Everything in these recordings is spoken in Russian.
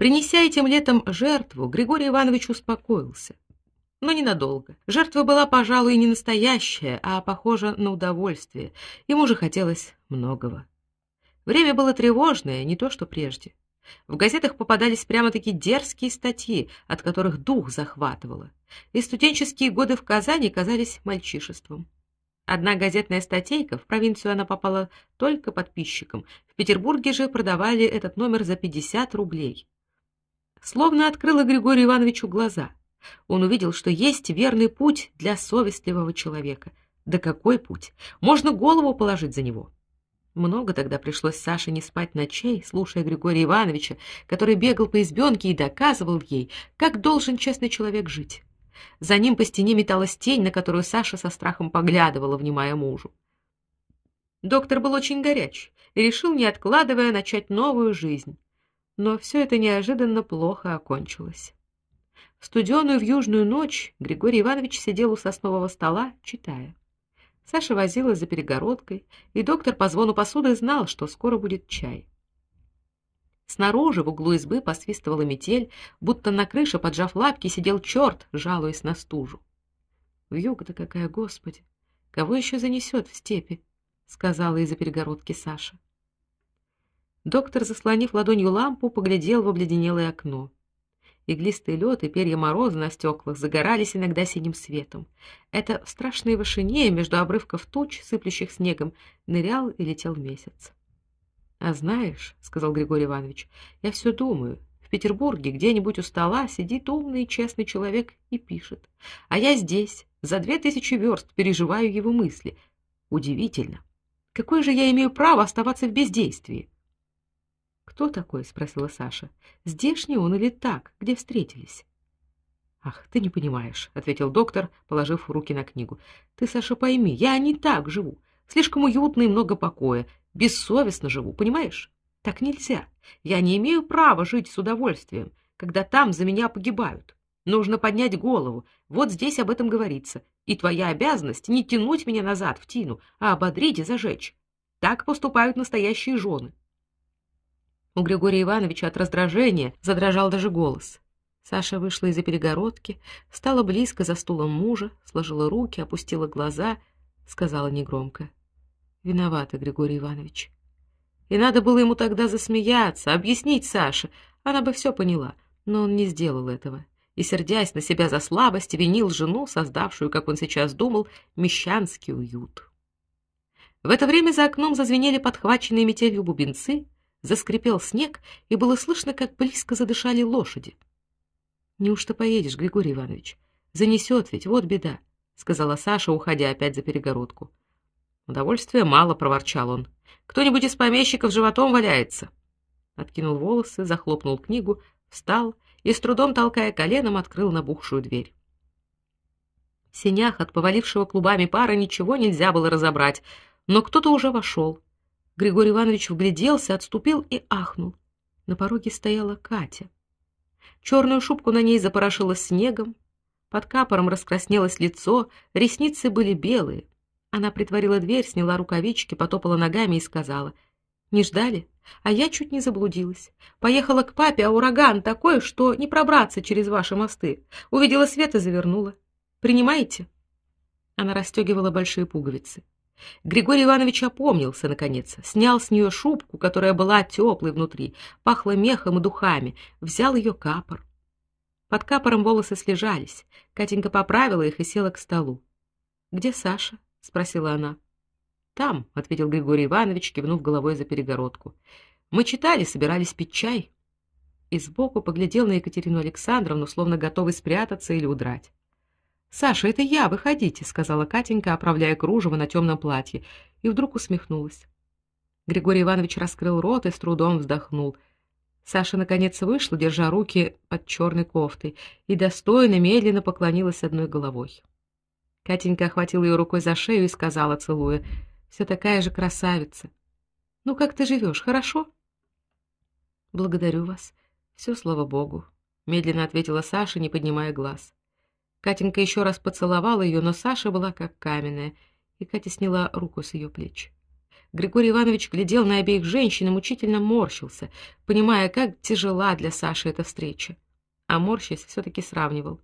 Принеся этим летом жертву, Григорий Иванович успокоился. Но ненадолго. Жертва была, пожалуй, не настоящая, а похожа на удовольствие. Ему же хотелось многого. Время было тревожное, не то что прежде. В газетах попадались прямо-таки дерзкие статьи, от которых дух захватывало. И студенческие годы в Казани казались мальчишеством. Одна газетная статейка, в провинцию она попала только подписчикам. В Петербурге же продавали этот номер за 50 рублей словно открыла Григорию Ивановичу глаза. Он увидел, что есть верный путь для совестливого человека. Да какой путь? Можно голову положить за него. Много тогда пришлось Саше не спать ночей, слушая Григория Ивановича, который бегал по избенке и доказывал ей, как должен честный человек жить. За ним по стене металась тень, на которую Саша со страхом поглядывала, внимая мужу. Доктор был очень горяч и решил, не откладывая, начать новую жизнь но все это неожиданно плохо окончилось. В студеную южную ночь Григорий Иванович сидел у соснового стола, читая. Саша возилась за перегородкой, и доктор по звону посуды знал, что скоро будет чай. Снаружи в углу избы посвистывала метель, будто на крыше, поджав лапки, сидел черт, жалуясь на стужу. Вьюга-то какая, господи! Кого еще занесет в степи? сказала из-за перегородки Саша. Доктор, заслонив ладонью лампу, поглядел в обледенелое окно. Иглистый лед и перья мороза на стеклах загорались иногда синим светом. Это в страшной вышине между обрывков туч, сыплющих снегом, нырял и летел месяц. А знаешь, сказал Григорий Иванович, я все думаю, в Петербурге где-нибудь у стола сидит умный и честный человек и пишет. А я здесь, за две тысячи верст, переживаю его мысли. Удивительно. Какое же я имею право оставаться в бездействии? Кто такой? спросила Саша. Здешний он или так, где встретились? Ах, ты не понимаешь, ответил доктор, положив руки на книгу. Ты, Саша, пойми, я не так живу. Слишком уютно и много покоя, бессовестно живу, понимаешь? Так нельзя. Я не имею права жить с удовольствием, когда там за меня погибают. Нужно поднять голову. Вот здесь об этом говорится. И твоя обязанность не тянуть меня назад в тину, а ободрить и зажечь. Так поступают настоящие жены. У Григория Ивановича от раздражения задрожал даже голос. Саша вышла из-за перегородки, стала близко за стулом мужа, сложила руки, опустила глаза, сказала негромко: "Виновата, Григорий Иванович". И надо было ему тогда засмеяться, объяснить Саше, она бы все поняла, но он не сделал этого. И сердясь на себя за слабость, винил жену, создавшую, как он сейчас думал, мещанский уют. В это время за окном зазвенели подхваченные метелью бубенцы, Заскрипел снег, и было слышно, как близко задышали лошади. Неужто поедешь, Григорий Иванович? Занесет ведь, вот беда, сказала Саша, уходя опять за перегородку. Удовольствия мало, проворчал он. Кто-нибудь из помещиков животом валяется. Откинул волосы, захлопнул книгу, встал и с трудом толкая коленом открыл набухшую дверь. В сенях от повалившего клубами пара ничего нельзя было разобрать, но кто-то уже вошел. Григорий Иванович вгляделся, отступил и ахнул. На пороге стояла Катя. Черную шубку на ней запорошило снегом, под капором раскраснелось лицо, ресницы были белые. Она притворила дверь, сняла рукавички, потопала ногами и сказала: "Не ждали? А я чуть не заблудилась. Поехала к папе, а ураган такой, что не пробраться через ваши мосты. Увидела свет и завернула. Принимаете?" Она расстегивала большие пуговицы. Григорий Иванович опомнился наконец, снял с нее шубку, которая была теплой внутри, пахла мехом и духами, взял ее капор. Под капором волосы слежались. Катенька поправила их и села к столу. "Где Саша?" спросила она. "Там", ответил Григорий Иванович, кивнув головой за перегородку. "Мы читали, собирались пить чай." И сбоку поглядел на Екатерину Александровну, словно готовый спрятаться или удрать. Саша, это я, выходите, сказала Катенька, оправляя кружево на темном платье, и вдруг усмехнулась. Григорий Иванович раскрыл рот и с трудом вздохнул. Саша наконец вышла, держа руки под черной кофтой, и достойно медленно поклонилась одной головой. Катенька охватила ее рукой за шею и сказала, целуя: «Все такая же красавица. Ну как ты живешь, хорошо?" "Благодарю вас. Все, слава богу", медленно ответила Саша, не поднимая глаз. Катенька еще раз поцеловала ее, но Саша была как каменная, и Катя сняла руку с ее плеч. Григорий Иванович глядел на обеих женщин и мучительно морщился, понимая, как тяжела для Саши эта встреча. А морщись все таки сравнивал.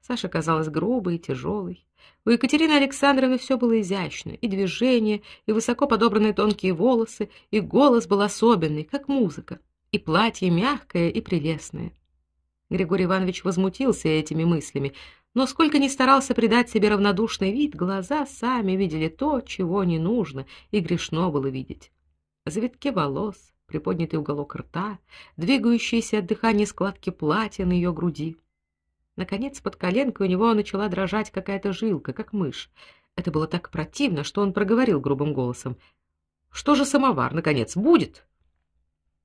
Саша казалась грубой и тяжелой. У Екатерины Александровны все было изящно, и движение, и высоко подобранные тонкие волосы, и голос был особенный, как музыка, и платье мягкое и прелестное. Григорий Иванович возмутился этими мыслями, но сколько ни старался придать себе равнодушный вид, глаза сами видели то, чего не нужно и грешно было видеть. Завитки волос, приподнятый уголок рта, двигающиеся от дыхания складки платья на ее груди. Наконец, под коленкой у него начала дрожать какая-то жилка, как мышь. Это было так противно, что он проговорил грубым голосом: "Что же самовар наконец будет?"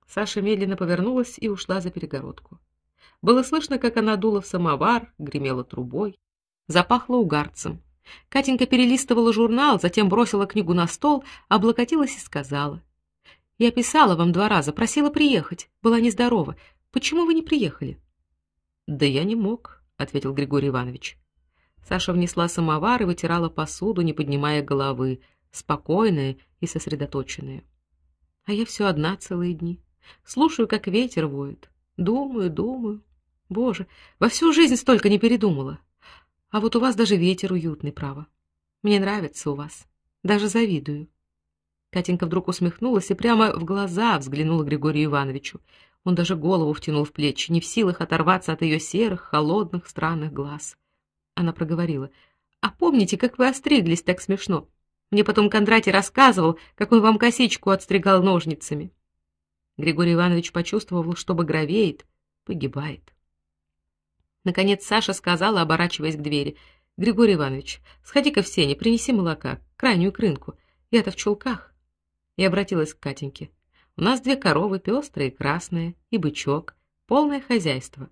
Саша медленно повернулась и ушла за перегородку. Было слышно, как она дула в самовар, гремела трубой, запахло угарцем. Катенька перелистывала журнал, затем бросила книгу на стол, облокотилась и сказала: "Я писала вам два раза, просила приехать, была нездорова. Почему вы не приехали?" "Да я не мог", ответил Григорий Иванович. Саша внесла самовар и вытирала посуду, не поднимая головы, спокойная и сосредоточенная. А я все одна целые дни. Слушаю, как ветер воет. Думаю, думаю. Боже, во всю жизнь столько не передумала. А вот у вас даже ветер уютный, право. Мне нравится у вас. Даже завидую. Катенька вдруг усмехнулась и прямо в глаза взглянула Григорию Ивановичу. Он даже голову втянул в плечи, не в силах оторваться от ее серых, холодных, странных глаз. Она проговорила: "А помните, как вы остриглись так смешно? Мне потом Кондратий рассказывал, как он вам косичку отстригал ножницами". Григорий Иванович почувствовал, что багровеет, погибает. Наконец Саша сказала, оборачиваясь к двери: "Григорий Иванович, сходи-ка в сени, принеси молока, крайнюю крынку. Я-то в чулках". И обратилась к Катеньке: "У нас две коровы, пестрые, красные, и бычок, полное хозяйство".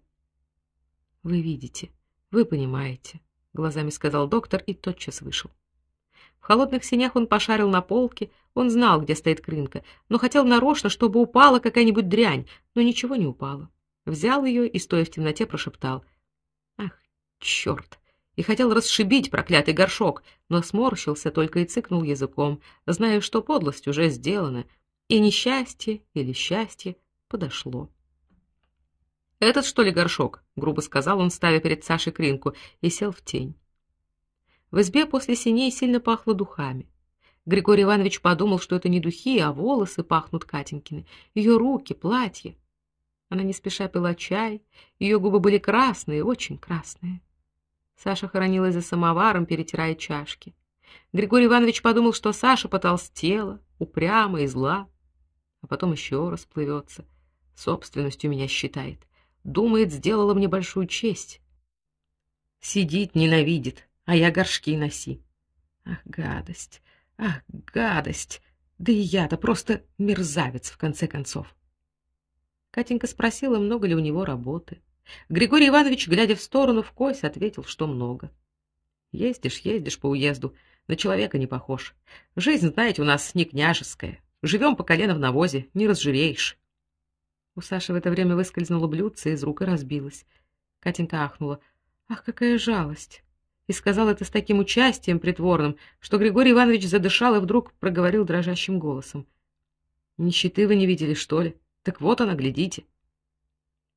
Вы видите, вы понимаете, глазами сказал доктор и тотчас вышел. В холодных сенях он пошарил на полке, он знал, где стоит крынка, но хотел нарочно, чтобы упала какая-нибудь дрянь, но ничего не упало. Взял ее и стоя в темноте прошептал: Черт! И хотел расшибить проклятый горшок, но сморщился только и цыкнул языком, зная, что подлость уже сделана, и несчастье или счастье подошло. Этот что ли горшок, грубо сказал он, ставя перед Сашей кринку, и сел в тень. В избе после синей сильно пахло духами. Григорий Иванович подумал, что это не духи, а волосы пахнут Катенькины, ее руки, платье. Она не спеша пила чай, ее губы были красные, очень красные. Саша хоронилась за самоваром, перетирая чашки. Григорий Иванович подумал, что Саша потолстела, упряма и зла, а потом еще расплывется. Собственностью меня считает. Думает, сделала мне большую честь. Сидит, ненавидит, а я горшки носи. Ах, гадость. Ах, гадость. Да и я-то просто мерзавец в конце концов. Катенька спросила, много ли у него работы. Григорий Иванович, глядя в сторону в кость, ответил, что много. Ездишь, ездишь по уезду, на человека не похож. Жизнь, знаете, у нас не княжеская. Живем по колено в навозе, не разжиреешь. У Саши в это время выскользнуло блюдце из рук и разбилось. Катенька ахнула: "Ах, какая жалость!" И сказал это с таким участием притворным, что Григорий Иванович задышал и вдруг проговорил дрожащим голосом: "Нищеты вы не видели, что ли? Так вот она, глядите".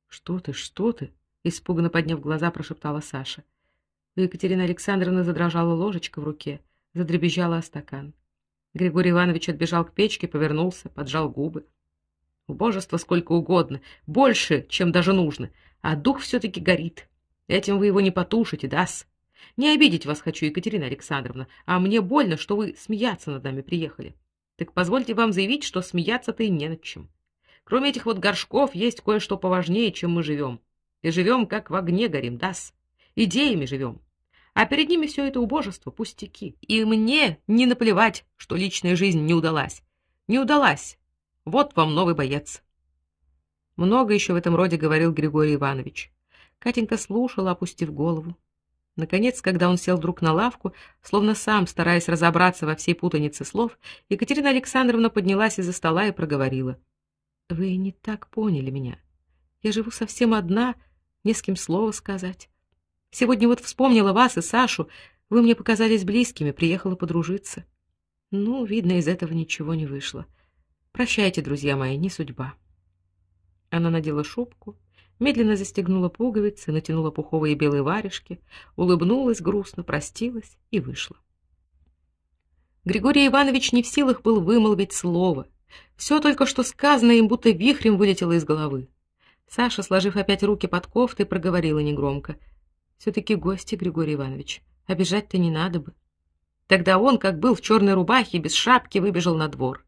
Что ты, что ты? испуганно подняв глаза, прошептала Саша. У Екатерины Александровны задрожала ложечка в руке, задребезжала о стакан. Григорий Иванович отбежал к печке, повернулся, поджал губы. Убожество сколько угодно, больше, чем даже нужно, а дух все таки горит. Этим вы его не потушите, дас. Не обидеть вас хочу, Екатерина Александровна, а мне больно, что вы смеяться над нами приехали. Так позвольте вам заявить, что смеяться-то и не над чем. Кроме этих вот горшков есть кое-что поважнее, чем мы живем. И живем, как в огне горим, дас. Идеями живем. А перед ними все это убожество, пустяки. И мне не наплевать, что личная жизнь не удалась. Не удалась. Вот вам новый боец. Много еще в этом роде говорил Григорий Иванович. Катенька слушала, опустив голову. Наконец, когда он сел вдруг на лавку, словно сам стараясь разобраться во всей путанице слов, Екатерина Александровна поднялась из-за стола и проговорила: вы не так поняли меня. Я живу совсем одна, не с кем слова сказать. Сегодня вот вспомнила вас и Сашу. Вы мне показались близкими, приехала подружиться. Ну, видно, из этого ничего не вышло. Прощайте, друзья мои, не судьба. Она надела шубку, медленно застегнула пуговицы, натянула пуховые белые варежки, улыбнулась грустно, простилась и вышла. Григорий Иванович не в силах был вымолвить слово. Все только что сказанное им будто вихрем вылетело из головы. Саша, сложив опять руки под кофтой, проговорила негромко: все таки гости, Григорий Иванович. Обижать-то не надо бы. Тогда он, как был в черной рубахе, без шапки, выбежал на двор.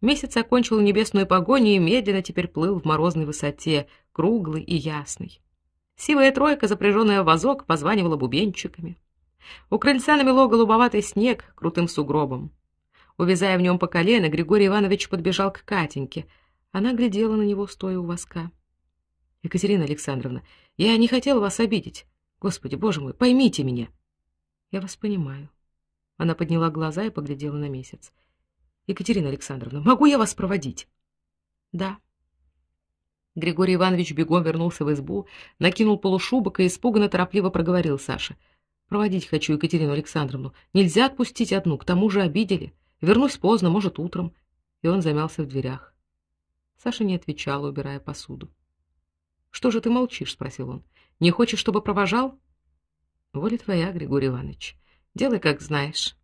Месяц окончил небесную погоню и медленно теперь плыл в морозной высоте, круглый и ясный. Сивая тройка, запряженная в вазок, позванивала бубенчиками. У крыльца намело голубоватый снег крутым сугробом. Увязая в нем по колено, Григорий Иванович подбежал к Катеньке. Она глядела на него, стоя у воска. Екатерина Александровна, я не хотела вас обидеть. Господи, Боже мой, поймите меня. Я вас понимаю. Она подняла глаза и поглядела на месяц. Екатерина Александровна, могу я вас проводить? Да. Григорий Иванович бегом вернулся в избу, накинул полушубок и испуганно торопливо проговорил Саше: "Проводить хочу Екатерину Александровну. Нельзя отпустить одну, к тому же обидели. Вернусь поздно, может, утром". И он замялся в дверях. Саша не отвечала, убирая посуду. "Что же ты молчишь?" спросил он. "Не хочешь, чтобы провожал?" "Воля твоя, Григорий Иванович. Делай, как знаешь".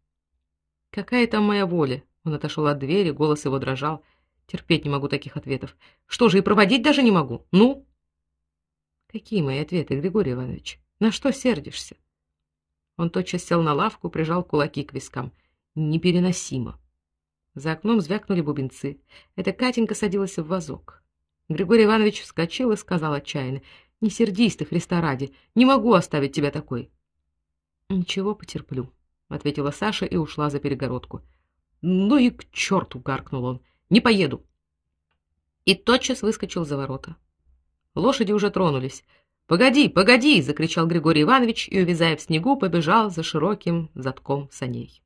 "Какая там моя воля?" Он отошел от двери, голос его дрожал. Терпеть не могу таких ответов. Что же и проводить даже не могу? Ну? Какие мои ответы, Григорий Иванович? На что сердишься? Он тотчас сел на лавку, прижал кулаки к вискам. Непереносимо. За окном звякнули бубенцы. Это Катенька садилась в вазок. Григорий Иванович вскочил и сказал отчаянно: "Не сердись ты, Христа ради, не могу оставить тебя такой". "Ничего, потерплю", ответила Саша и ушла за перегородку. Ну и к черту!» — гаркнул он. «Не поеду!» И тотчас выскочил за ворота. Лошади уже тронулись. «Погоди, погоди!» — закричал Григорий Иванович и, увязая в снегу, побежал за широким затком саней.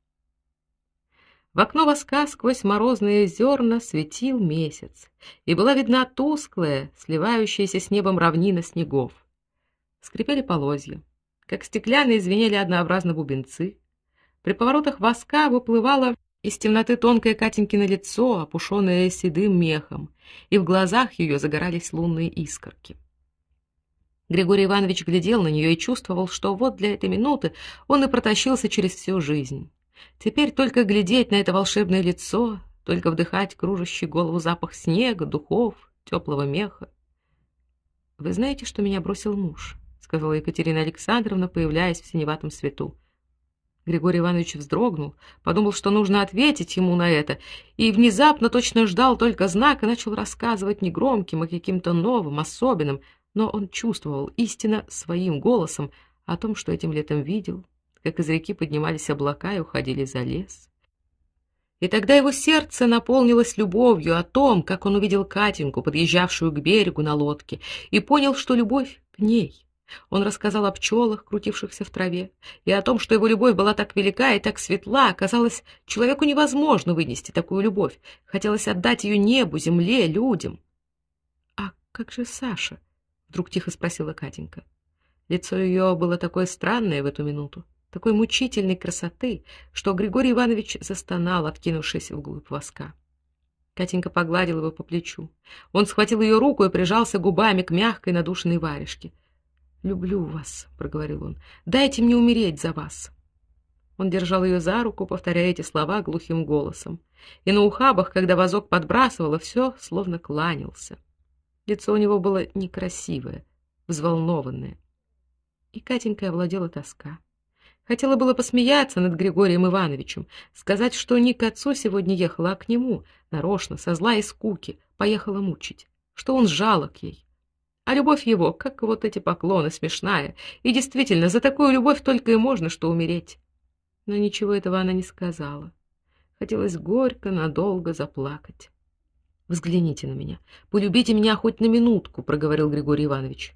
В окно воска сквозь морозные зерна светил месяц, и была видна тусклая, сливающаяся с небом равнина снегов. Скрипели полозья, как стеклянные звенели однообразно бубенцы. При поворотах воска выплывала из темноты тонкое Катенькино лицо, опушенное седым мехом, и в глазах ее загорались лунные искорки. Григорий Иванович глядел на нее и чувствовал, что вот для этой минуты он и протащился через всю жизнь. Теперь только глядеть на это волшебное лицо, только вдыхать кружащий голову запах снега, духов, теплого меха. Вы знаете, что меня бросил муж, сказала Екатерина Александровна, появляясь в синеватом свету. Григорий Иванович вздрогнул, подумал, что нужно ответить ему на это, и внезапно точно ждал только знака и начал рассказывать не громким, а каким-то новым, особенным, но он чувствовал истинно своим голосом о том, что этим летом видел, как из реки поднимались облака и уходили за лес. И тогда его сердце наполнилось любовью о том, как он увидел Катеньку, подъезжавшую к берегу на лодке, и понял, что любовь к ней. Он рассказал о пчелах, крутившихся в траве, и о том, что его любовь была так велика и так светла, казалось, человеку невозможно вынести такую любовь. Хотелось отдать ее небу, земле, людям. А как же Саша? вдруг тихо спросила Катенька. Лицо ее было такое странное в эту минуту, такой мучительной красоты, что Григорий Иванович застонал, откинувшись вглубь воска. Катенька погладила его по плечу. Он схватил ее руку и прижался губами к мягкой надушенной варежке. "Люблю вас", проговорил он. "Дайте мне умереть за вас". Он держал ее за руку, повторяя эти слова глухим голосом. И на ухабах, когда вазок подбрасывало, все словно кланялся. Лицо у него было некрасивое, взволнованное. И Катенькой овладела тоска. Хотела было посмеяться над Григорием Ивановичем, сказать, что не к отцу сегодня ехала, а к нему, нарочно, со зла и скуки, поехала мучить, что он жалок ей. А любовь его, как вот эти поклоны, смешная. И действительно, за такую любовь только и можно что умереть. Но ничего этого она не сказала. Хотелось горько, надолго заплакать. Взгляните на меня. Полюбите меня хоть на минутку, проговорил Григорий Иванович.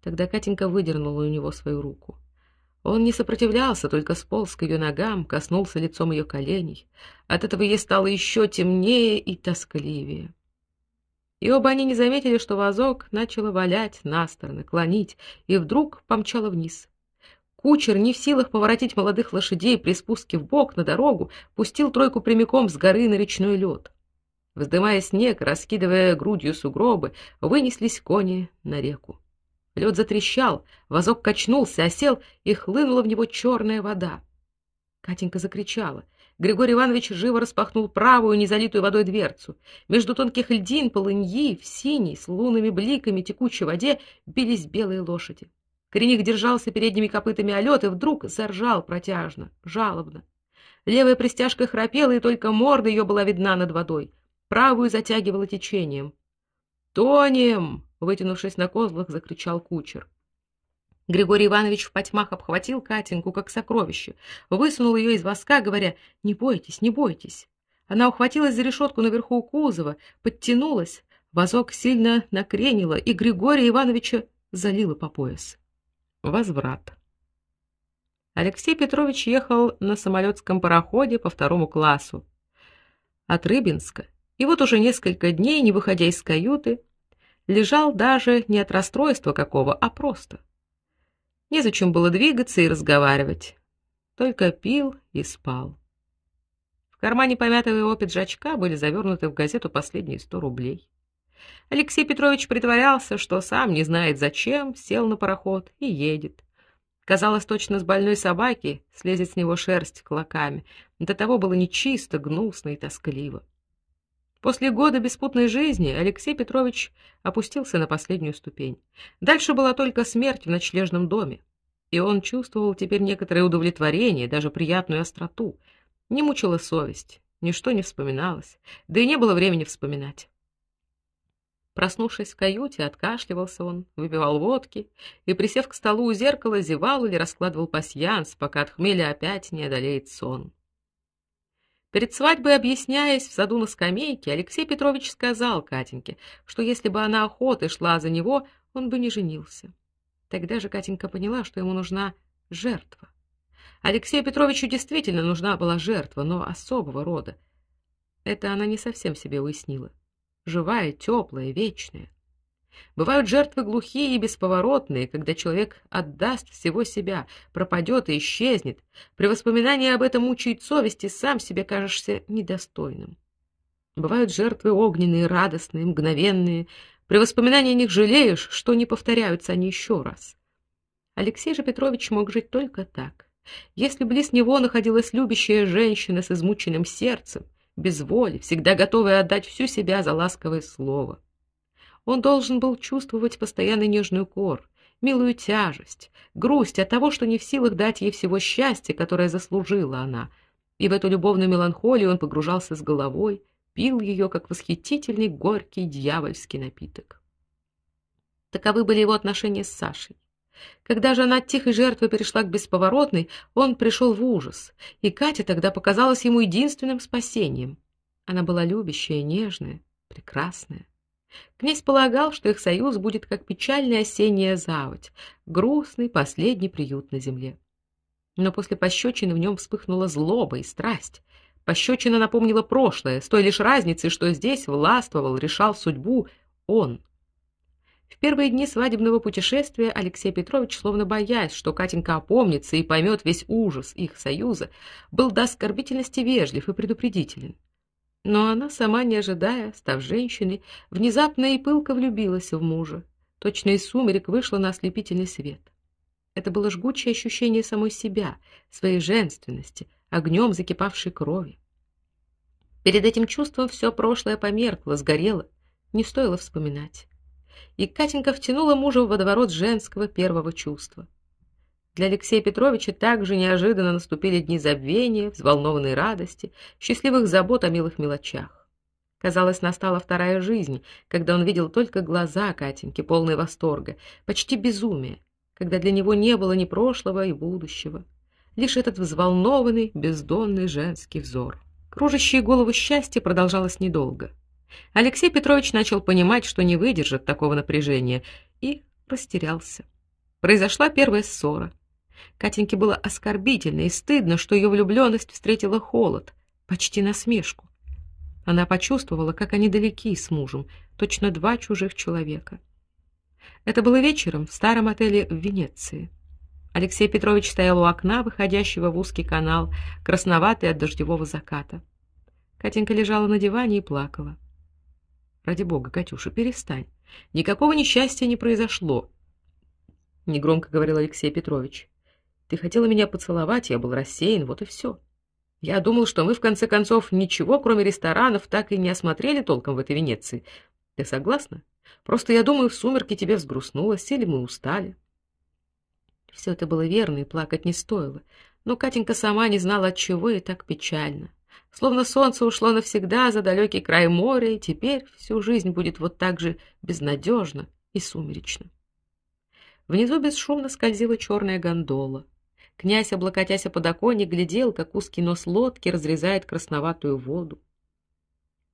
Тогда Катенька выдернула у него свою руку. Он не сопротивлялся, только сполз к ее ногам, коснулся лицом ее коленей. От этого ей стало еще темнее и тоскливее. И оба они не заметили, что вазок начало валять на стороны, клонить, и вдруг помчало вниз. Кучер, не в силах поворотить молодых лошадей при спуске в бок на дорогу, пустил тройку прямиком с горы на речной лед. Вздымая снег, раскидывая грудью сугробы, вынеслись кони на реку. Лед затрещал, вазок качнулся, осел, и хлынула в него черная вода. Катенька закричала. Григорий Иванович живо распахнул правую, незалитую водой дверцу. Между тонких льдин полыньи в синей с лунными бликами текучей воде бились белые лошади. Кореник держался передними копытами о лед и вдруг заржал протяжно, жалобно. Левая пристяжка храпела, и только морда ее была видна над водой. Правую затягивало течением. «Тонем!» — вытянувшись на козлах, закричал кучер. Григорий Иванович в потьмах обхватил Катеньку как сокровище, высунул ее из воска, говоря «Не бойтесь, не бойтесь». Она ухватилась за решетку наверху кузова, подтянулась, вазок сильно накренило, и Григория Ивановича залило по пояс. Возврат. Алексей Петрович ехал на самолетском пароходе по второму классу от Рыбинска, и вот уже несколько дней, не выходя из каюты, лежал даже не от расстройства какого, а просто. Незачем было двигаться и разговаривать, только пил и спал. В кармане помятого его пиджачка были завернуты в газету последние сто рублей. Алексей Петрович притворялся, что сам не знает зачем, сел на пароход и едет. Казалось, точно с больной собаки слезет с него шерсть клоками. До того было нечисто, гнусно и тоскливо. После года беспутной жизни Алексей Петрович опустился на последнюю ступень. Дальше была только смерть в ночлежном доме, и он чувствовал теперь некоторое удовлетворение, даже приятную остроту. Не мучила совесть, ничто не вспоминалось, да и не было времени вспоминать. Проснувшись в каюте, откашливался он, выпивал водки и, присев к столу у зеркала, зевал или раскладывал пасьянс, пока от хмеля опять не одолеет сон. Перед свадьбой, объясняясь в саду на скамейке, Алексей Петрович сказал Катеньке, что если бы она охотой шла за него, он бы не женился. Тогда же Катенька поняла, что ему нужна жертва. Алексею Петровичу действительно нужна была жертва, но особого рода. Это она не совсем себе уяснила живая, теплая, вечная. Бывают жертвы глухие и бесповоротные, когда человек отдаст всего себя, пропадет и исчезнет. При воспоминании об этом мучает совесть, и сам себе кажешься недостойным. Бывают жертвы огненные, радостные, мгновенные. При воспоминании о них жалеешь, что не повторяются они еще раз. Алексей же Петрович мог жить только так. Если близ него находилась любящая женщина с измученным сердцем, без воли, всегда готовый отдать всю себя за ласковое слово. Он должен был чувствовать постоянно нежную кор, милую тяжесть, грусть от того, что не в силах дать ей всего счастья, которое заслужила она. И в эту любовную меланхолию он погружался с головой, пил ее как восхитительный горький дьявольский напиток. Таковы были его отношения с Сашей. Когда же она от тихой жертвы перешла к бесповоротной, он пришел в ужас, и Катя тогда показалась ему единственным спасением. Она была любящая, нежная, прекрасная. Князь полагал, что их союз будет как печальная осенняя заводь, грустный последний приют на земле. Но после пощечины в нем вспыхнула злоба и страсть. Пощечина напомнила прошлое, с той лишь разницей, что здесь властвовал, решал судьбу он, в первые дни свадебного путешествия Алексей Петрович, словно боясь, что Катенька опомнится и поймет весь ужас их союза, был до оскорбительности вежлив и предупредителен. Но она, сама не ожидая, став женщиной, внезапно и пылко влюбилась в мужа. Точно из сумерек вышла на ослепительный свет. Это было жгучее ощущение самой себя, своей женственности, огнем закипавшей крови. Перед этим чувством все прошлое померкло, сгорело, не стоило вспоминать и Катенька втянула мужа в водоворот женского первого чувства. Для Алексея Петровича также неожиданно наступили дни забвения, взволнованной радости, счастливых забот о милых мелочах. Казалось, настала вторая жизнь, когда он видел только глаза Катеньки, полные восторга, почти безумия, когда для него не было ни прошлого и будущего, лишь этот взволнованный, бездонный женский взор. Кружащее голову счастье продолжалось недолго. Алексей Петрович начал понимать, что не выдержит такого напряжения, и растерялся. Произошла первая ссора. Катеньке было оскорбительно и стыдно, что ее влюбленность встретила холод, почти насмешку. Она почувствовала, как они далеки с мужем, точно два чужих человека. Это было вечером в старом отеле в Венеции. Алексей Петрович стоял у окна, выходящего в узкий канал, красноватый от дождевого заката. Катенька лежала на диване и плакала. Ради бога, Катюша, перестань. Никакого несчастья не произошло, негромко говорил Алексей Петрович. Ты хотела меня поцеловать, я был рассеян, вот и все. Я думал, что мы в конце концов ничего, кроме ресторанов, так и не осмотрели толком в этой Венеции. Ты согласна? Просто я думаю, в сумерки тебе взгрустнулось или мы устали. Все это было верно, и плакать не стоило. Но Катенька сама не знала, от чего и так печально. Словно солнце ушло навсегда за далекий край моря, и теперь всю жизнь будет вот так же безнадежно и сумеречно. Внизу бесшумно скользила черная гондола. Князь, облокотясь о подоконник, глядел, как узкий нос лодки разрезает красноватую воду.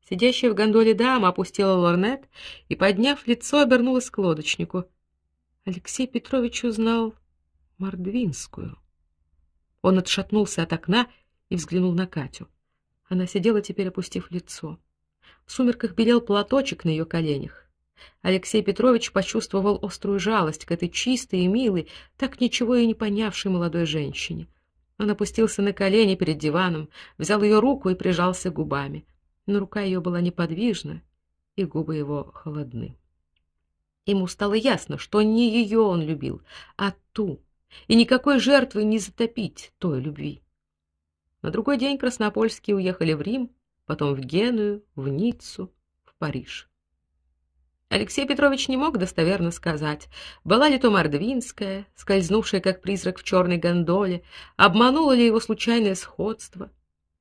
Сидящая в гондоле дама опустила лорнет и, подняв лицо, обернулась к лодочнику. Алексей Петрович узнал Мордвинскую. Он отшатнулся от окна и взглянул на Катю. Она сидела теперь, опустив лицо. В сумерках белел платочек на ее коленях. Алексей Петрович почувствовал острую жалость к этой чистой и милой, так ничего и не понявшей молодой женщине. Он опустился на колени перед диваном, взял ее руку и прижался губами. Но рука ее была неподвижна, и губы его холодны. Ему стало ясно, что не ее он любил, а ту, и никакой жертвы не затопить той любви. На другой день краснопольские уехали в Рим, потом в Геную, в Ниццу, в Париж. Алексей Петрович не мог достоверно сказать, была ли то Мордвинская, скользнувшая как призрак в черной гондоле, обмануло ли его случайное сходство.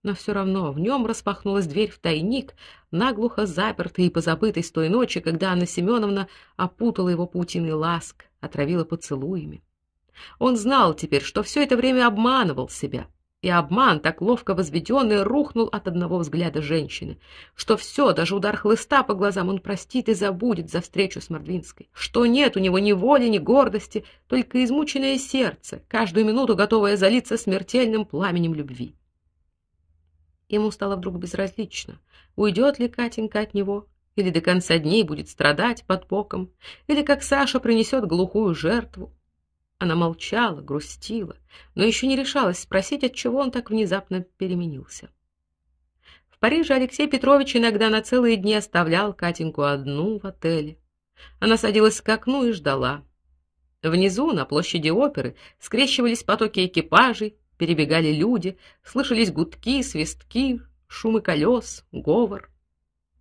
Но все равно в нем распахнулась дверь в тайник, наглухо запертый и позабытый с той ночи, когда Анна Семеновна опутала его паутиной ласк, отравила поцелуями. Он знал теперь, что все это время обманывал себя. И обман, так ловко возведенный, рухнул от одного взгляда женщины, что все, даже удар хлыста по глазам он простит и забудет за встречу с Мордвинской, что нет у него ни воли, ни гордости, только измученное сердце, каждую минуту готовое залиться смертельным пламенем любви. Ему стало вдруг безразлично, уйдет ли Катенька от него, или до конца дней будет страдать под боком, или как Саша принесет глухую жертву. Она молчала, грустила, но еще не решалась спросить, от чего он так внезапно переменился. В Париже Алексей Петрович иногда на целые дни оставлял Катеньку одну в отеле. Она садилась к окну и ждала. Внизу, на площади оперы, скрещивались потоки экипажей, перебегали люди, слышались гудки, свистки, шумы колес, говор.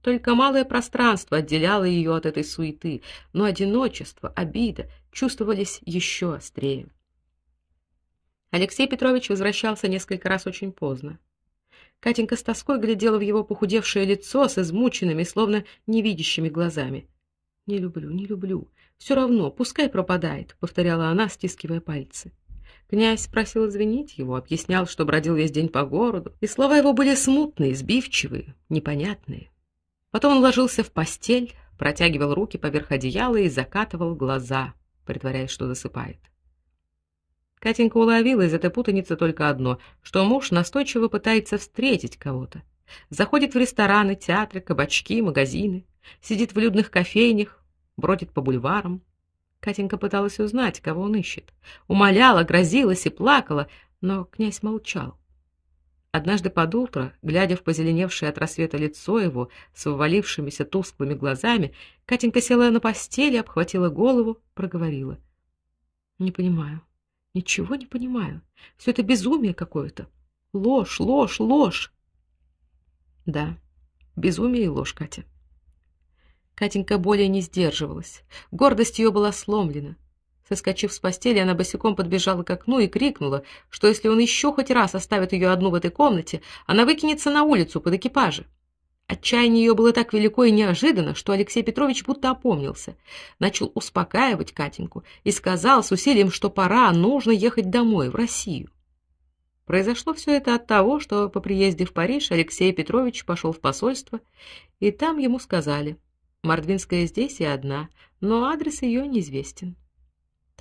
Только малое пространство отделяло ее от этой суеты, но одиночество, обида чувствовались еще острее. Алексей Петрович возвращался несколько раз очень поздно. Катенька с тоской глядела в его похудевшее лицо с измученными, словно невидящими глазами. "Не люблю, не люблю. Все равно, пускай пропадает", повторяла она, стискивая пальцы. Князь просил извинить его, объяснял, что бродил весь день по городу, и слова его были смутные, сбивчивые, непонятные. Потом он ложился в постель, протягивал руки поверх одеяла и закатывал глаза, притворяясь, что засыпает. Катенька уловила из этой путаницы только одно, что муж настойчиво пытается встретить кого-то. Заходит в рестораны, театры, кабачки, магазины, сидит в людных кофейнях, бродит по бульварам. Катенька пыталась узнать, кого он ищет. Умоляла, грозилась и плакала, но князь молчал. Однажды под утро, глядя в позеленевшее от рассвета лицо его с ввалившимися тусклыми глазами, Катенька села на постели, обхватила голову, проговорила: "Не понимаю. Ничего не понимаю. Все это безумие какое-то. Ложь, ложь, ложь". Да. Безумие и ложь, Катя. Катенька более не сдерживалась. Гордость ее была сломлена. Соскочив с постели, она босиком подбежала к окну и крикнула, что если он еще хоть раз оставит ее одну в этой комнате, она выкинется на улицу под экипажи. Отчаяние ее было так велико и неожиданно, что Алексей Петрович будто опомнился, начал успокаивать Катеньку и сказал с усилием, что пора, нужно ехать домой, в Россию. Произошло все это от того, что по приезде в Париж Алексей Петрович пошел в посольство, и там ему сказали: "Мордвинская здесь и одна, но адрес ее неизвестен".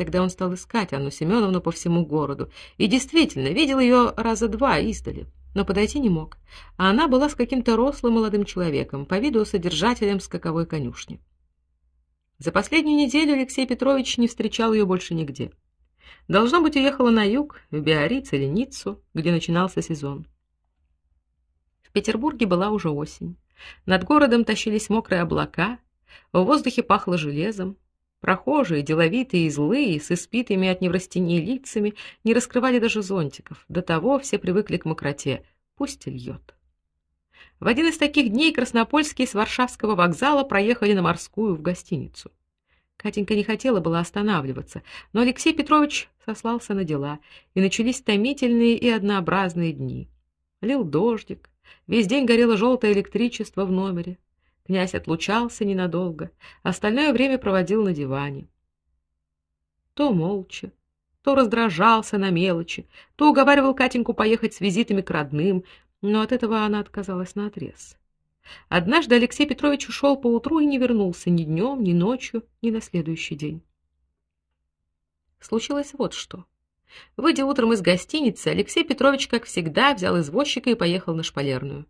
Тогда он стал искать Анну Семеновну по всему городу и действительно видел ее раза два издали, но подойти не мог. А она была с каким-то рослым молодым человеком, по виду содержателем скаковой конюшни. За последнюю неделю Алексей Петрович не встречал ее больше нигде. Должно быть, уехала на юг, в Биарриц или Ниццу, где начинался сезон. В Петербурге была уже осень. Над городом тащились мокрые облака, в воздухе пахло железом. Прохожие, деловитые и злые, с испитыми от неврастении лицами, не раскрывали даже зонтиков. До того все привыкли к мокроте. Пусть льет. В один из таких дней краснопольские с Варшавского вокзала проехали на Морскую в гостиницу. Катенька не хотела было останавливаться, но Алексей Петрович сослался на дела, и начались томительные и однообразные дни. Лил дождик, весь день горело желтое электричество в номере. Князь отлучался ненадолго, остальное время проводил на диване. То молча, то раздражался на мелочи, то уговаривал Катеньку поехать с визитами к родным, но от этого она отказалась наотрез. Однажды Алексей Петрович ушел поутру и не вернулся ни днем, ни ночью, ни на следующий день. Случилось вот что. Выйдя утром из гостиницы, Алексей Петрович, как всегда, взял извозчика и поехал на Шпалерную.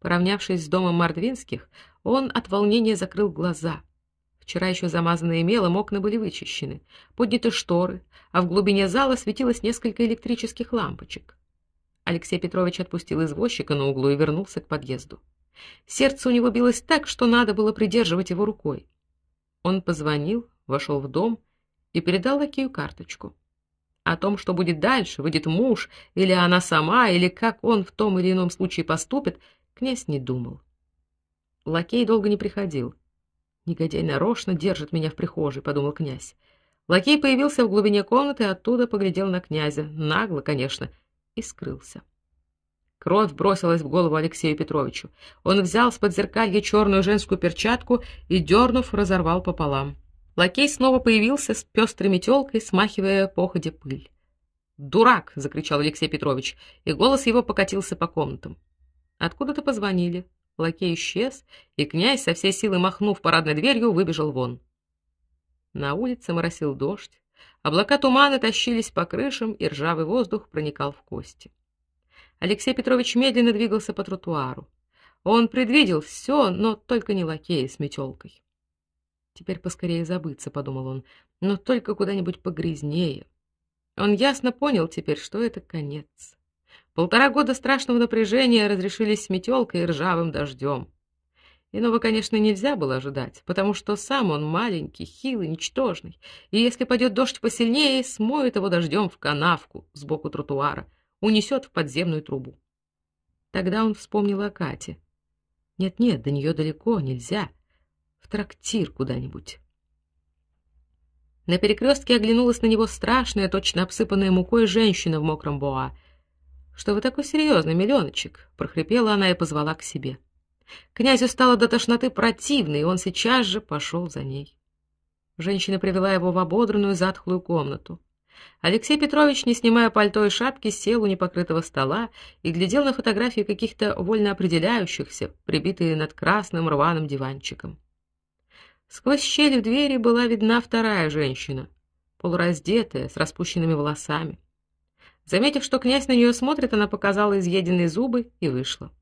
Поравнявшись с домом Мордвинских, он от волнения закрыл глаза. Вчера еще замазанные мелом окна были вычищены, подняты шторы, а в глубине зала светилось несколько электрических лампочек. Алексей Петрович отпустил извозчика на углу и вернулся к подъезду. Сердце у него билось так, что надо было придерживать его рукой. Он позвонил, вошел в дом и передал лакею карточку. О том, что будет дальше, выйдет муж или она сама, или как он в том или ином случае поступит, князь не думал. Лакей долго не приходил. Негодяй нарочно держит меня в прихожей, подумал князь. Лакей появился в глубине комнаты, оттуда поглядел на князя, нагло, конечно, и скрылся. Кровь бросилась в голову Алексею Петровичу. Он взял с подзеркалья черную женскую перчатку и дернув, разорвал пополам. Лакей снова появился с пестрой телкой, смахивая походя пыль. "Дурак!" закричал Алексей Петрович, и голос его покатился по комнатам. Откуда-то позвонили. Лакей исчез, и князь со всей силы махнув парадной дверью, выбежал вон. На улице моросил дождь, облака тумана тащились по крышам, и ржавый воздух проникал в кости. Алексей Петрович медленно двигался по тротуару. Он предвидел все, но только не лакея с метелкой. Теперь поскорее забыться, подумал он, но только куда-нибудь погрязнее. Он ясно понял теперь, что это конец. Полтора года страшного напряжения разрешились с и ржавым дождем. Иного, конечно, нельзя было ожидать, потому что сам он маленький, хилый, ничтожный, и если пойдет дождь посильнее, смоет его дождем в канавку сбоку тротуара, унесет в подземную трубу. Тогда он вспомнил о Кате. Нет-нет, до нее далеко, нельзя. В трактир куда-нибудь. На перекрестке оглянулась на него страшная, точно обсыпанная мукой женщина в мокром боа. Что вы такой серьезный, миллионочек? прохрипела она и позвала к себе. Князю стало до тошноты противно, и он сейчас же пошел за ней. Женщина привела его в ободранную затхлую комнату. Алексей Петрович, не снимая пальто и шапки, сел у непокрытого стола и глядел на фотографии каких-то вольно определяющихся, прибитые над красным рваным диванчиком. Сквозь щель в двери была видна вторая женщина, полураздетая, с распущенными волосами. Заметив, что князь на нее смотрит, она показала изъеденные зубы и вышла.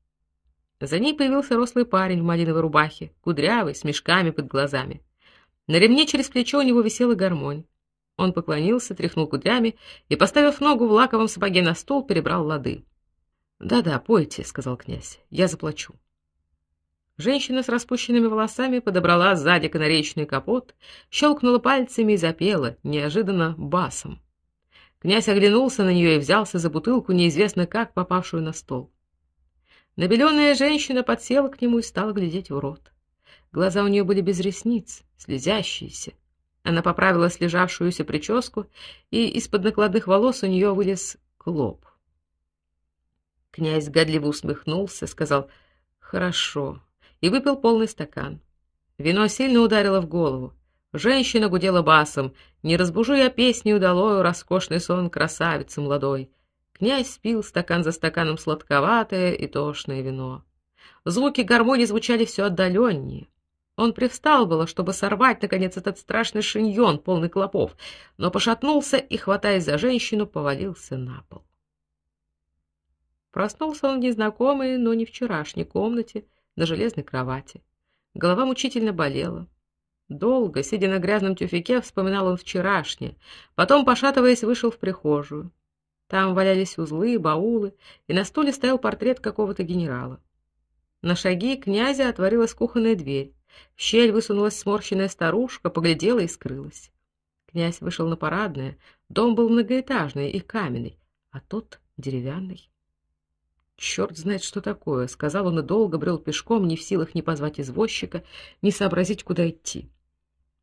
За ней появился рослый парень в малиновой рубахе, кудрявый, с мешками под глазами. На ремне через плечо у него висела гармонь. Он поклонился, тряхнул кудрями и, поставив ногу в лаковом сапоге на стол, перебрал лады. "Да-да, пойте", сказал князь. "Я заплачу". Женщина с распущенными волосами подобрала сзади канареечный капот, щелкнула пальцами и запела, неожиданно басом. Князь оглянулся на нее и взялся за бутылку, неизвестно как попавшую на стол. Набеленная женщина подсела к нему и стала глядеть в рот. Глаза у нее были без ресниц, слезящиеся, она поправила слежавшуюся прическу, и из-под накладных волос у нее вылез клоп. Князь гадливо усмехнулся, сказал: "Хорошо", и выпил полный стакан. Вино сильно ударило в голову. Женщина гудела басом: "Не разбужу я песню удалою роскошный сон красавицы молодой". Князь пил стакан за стаканом сладковатое и тошное вино. Звуки гармонии звучали все отдаленнее. Он привстал было, чтобы сорвать наконец этот страшный шиньон, полный клопов, но пошатнулся и, хватаясь за женщину, повалился на пол. Проснулся он в незнакомой, но не вчерашней комнате, на железной кровати. Голова мучительно болела. Долго, сидя на грязном тюфяке, вспоминал он вчерашнее. Потом, пошатываясь, вышел в прихожую. Там валялись узлы, баулы, и на стуле стоял портрет какого-то генерала. На шаги князя отворилась кухонная дверь. В щель высунулась сморщенная старушка, поглядела и скрылась. Князь вышел на парадное. Дом был многоэтажный и каменный, а тот деревянный. Черт знает, что такое, сказал он и долго брел пешком, не в силах ни позвать извозчика, ни сообразить, куда идти.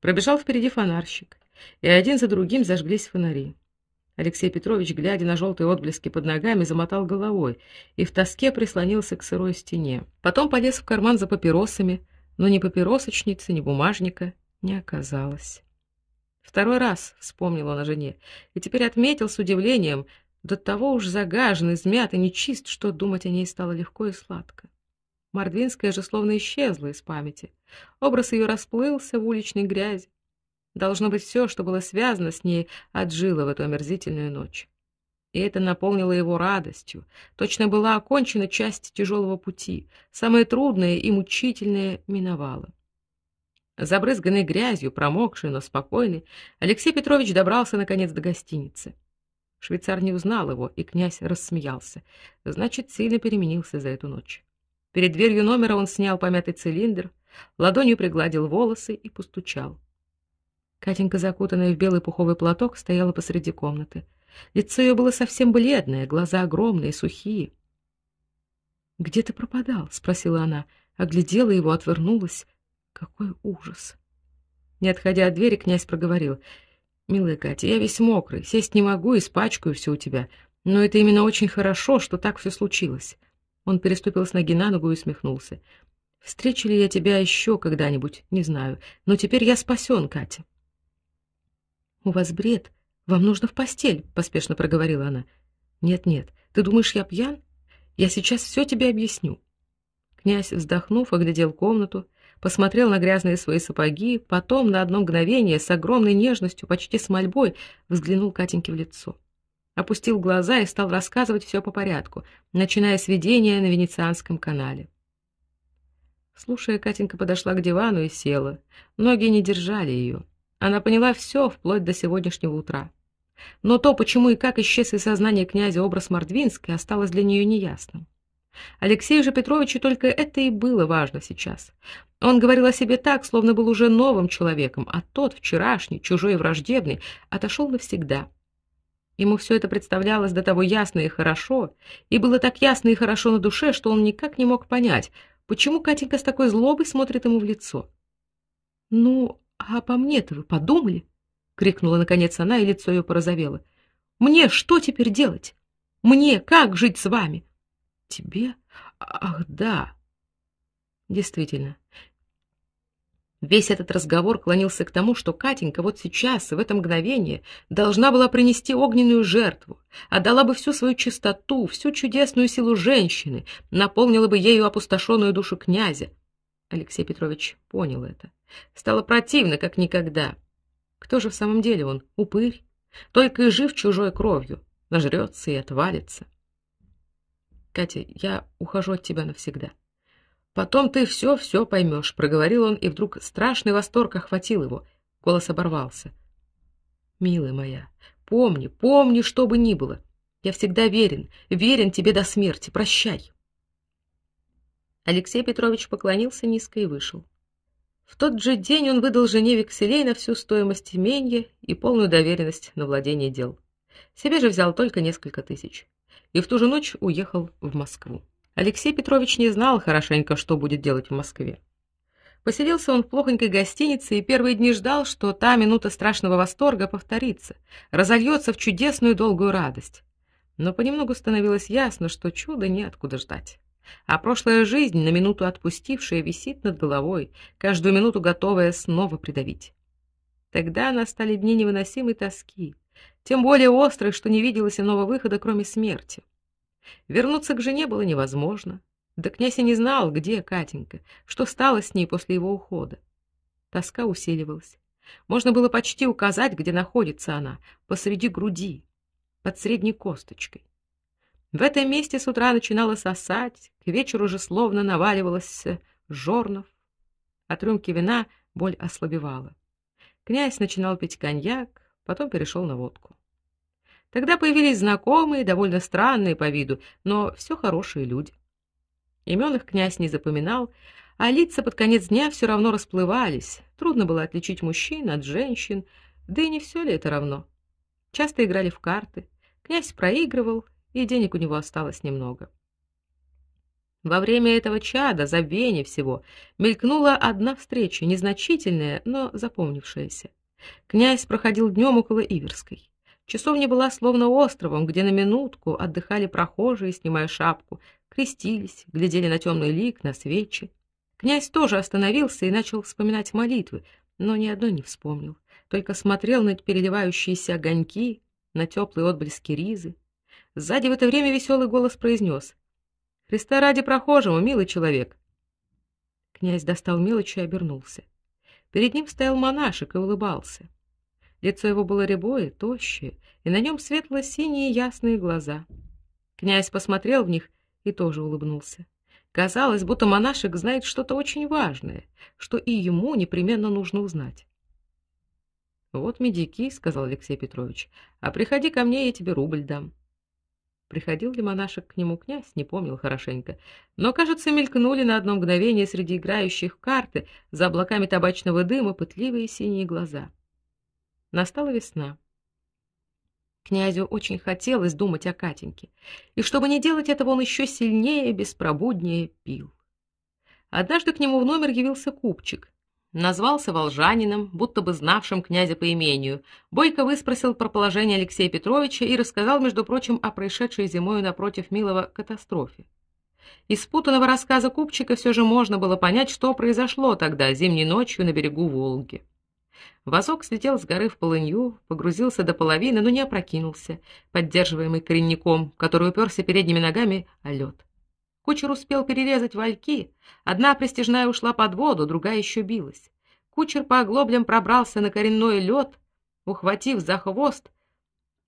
Пробежал впереди фонарщик, и один за другим зажглись фонари. Алексей Петрович, глядя на желтые отблески под ногами, замотал головой и в тоске прислонился к сырой стене. Потом полез в карман за папиросами, но ни папиросочницы, ни бумажника не оказалось. Второй раз вспомнил он о жене и теперь отметил с удивлением, до того уж загажен, измят и нечист, что думать о ней стало легко и сладко. Мордвинская же словно исчезла из памяти. Образ ее расплылся в уличной грязи. Должно быть, все, что было связано с ней, отжило в эту омерзительную ночь. И это наполнило его радостью. Точно была окончена часть тяжелого пути, самое трудное и мучительное миновало. Забрызганный грязью, промокший, но спокойный, Алексей Петрович добрался наконец до гостиницы. Швейцар не узнал его, и князь рассмеялся. Значит, сильно переменился за эту ночь. Перед дверью номера он снял помятый цилиндр, ладонью пригладил волосы и постучал. Катенька, закутанная в белый пуховый платок, стояла посреди комнаты. Лицо ее было совсем бледное, глаза огромные, сухие. "Где ты пропадал?" спросила она, оглядела его, отвернулась. Какой ужас. Не отходя от двери, князь проговорил: Милая Катя, я весь мокрый, сесть не могу, испачкаю все у тебя. Но это именно очень хорошо, что так все случилось. Он переступил с ноги на ногу и усмехнулся. Встречу ли я тебя еще когда-нибудь, не знаю, но теперь я спасен, Катя. У вас бред, вам нужно в постель, поспешно проговорила она. Нет-нет, ты думаешь, я пьян? Я сейчас все тебе объясню. Князь, вздохнув, оглядел комнату, посмотрел на грязные свои сапоги, потом на одно мгновение с огромной нежностью, почти с мольбой, взглянул Катеньке в лицо. Опустил глаза и стал рассказывать все по порядку, начиная с видения на Венецианском канале. Слушая, Катенька подошла к дивану и села. Ноги не держали ее. Она поняла все вплоть до сегодняшнего утра. Но то, почему и как исчез из сознания князя образ Мордвинской, осталось для нее неясным. Алексею же Петровичу только это и было важно сейчас. Он говорил о себе так, словно был уже новым человеком, а тот, вчерашний, чужой и враждебный, отошел навсегда. Ему все это представлялось до того ясно и хорошо, и было так ясно и хорошо на душе, что он никак не мог понять, почему Катенька с такой злобой смотрит ему в лицо. «Ну, а по мне-то вы подумали?» — крикнула наконец она, и лицо ее порозовело. «Мне что теперь делать? Мне как жить с вами? Тебе? Ах, да. Действительно. Весь этот разговор клонился к тому, что Катенька вот сейчас, в это мгновение, должна была принести огненную жертву, отдала бы всю свою чистоту, всю чудесную силу женщины, наполнила бы ею опустошенную душу князя. Алексей Петрович понял это. Стало противно, как никогда. Кто же в самом деле он? Упырь? Только и жив чужой кровью, нажрется и отвалится. Катя, я ухожу от тебя навсегда. Потом ты все-все поймешь», — проговорил он, и вдруг страшный восторг охватил его. Голос оборвался. Милая моя, помни, помни, что бы ни было. Я всегда верен, верен тебе до смерти. Прощай. Алексей Петрович поклонился низко и вышел. В тот же день он выдал жене векселей на всю стоимость имения и полную доверенность на владение дел. Себе же взял только несколько тысяч и в ту же ночь уехал в Москву. Алексей Петрович не знал хорошенько, что будет делать в Москве. Поселился он в плохонькой гостинице и первые дни ждал, что та минута страшного восторга повторится, разольется в чудесную долгую радость. Но понемногу становилось ясно, что чуда неоткуда ждать. А прошлая жизнь, на минуту отпустившая, висит над головой, каждую минуту готовая снова придавить. Тогда настали дни невыносимой тоски, тем более острой, что не виделось иного выхода, кроме смерти. Вернуться к жене было невозможно. Да князь и не знал, где Катенька, что стало с ней после его ухода. Тоска усиливалась. Можно было почти указать, где находится она, посреди груди, под средней косточкой. В этом месте с утра начинало сосать, к вечеру же словно наваливалось жорнов. От рюмки вина боль ослабевала. Князь начинал пить коньяк, потом перешел на водку. Тогда появились знакомые, довольно странные по виду, но все хорошие люди. Имен их князь не запоминал, а лица под конец дня все равно расплывались. Трудно было отличить мужчин от женщин, да и не все ли это равно. Часто играли в карты. Князь проигрывал, и денег у него осталось немного. Во время этого чада, забвения всего, мелькнула одна встреча, незначительная, но запомнившаяся. Князь проходил днем около Иверской. Часовня была словно островом, где на минутку отдыхали прохожие, снимая шапку, крестились, глядели на темный лик, на свечи. Князь тоже остановился и начал вспоминать молитвы, но ни одной не вспомнил, только смотрел на переливающиеся огоньки, на теплые отблески ризы. Сзади в это время веселый голос произнес: Христа ради прохожему, милый человек. Князь достал мелочь и обернулся. Перед ним стоял монашек и улыбался. Лицо его было рябое, тощее, и на нем светло-синие ясные глаза. Князь посмотрел в них и тоже улыбнулся. Казалось, будто монашек знает что-то очень важное, что и ему непременно нужно узнать. Вот медики, сказал Алексей Петрович. А приходи ко мне, я тебе рубль дам. Приходил ли монашек к нему князь, не помнил хорошенько, но, кажется, мелькнули на одно мгновение среди играющих в карты за облаками табачного дыма пытливые синие глаза. Настала весна. Князю очень хотелось думать о Катеньке, и чтобы не делать этого, он еще сильнее, беспробуднее пил. Однажды к нему в номер явился купчик, Назвался волжанином, будто бы знавшим князя по имению. Бойко выспросил про положение Алексея Петровича и рассказал, между прочим, о происшедшей зимой напротив Милова катастрофе. Из спутанного рассказа купчика все же можно было понять, что произошло тогда зимней ночью на берегу Волги. Вазок слетел с горы в полынью, погрузился до половины, но не опрокинулся, поддерживаемый коренником, который уперся передними ногами о лед. Кучер успел перерезать вальки, одна пристежная ушла под воду, другая еще билась. Кучер по оглоблям пробрался на коренной лед, ухватив за хвост,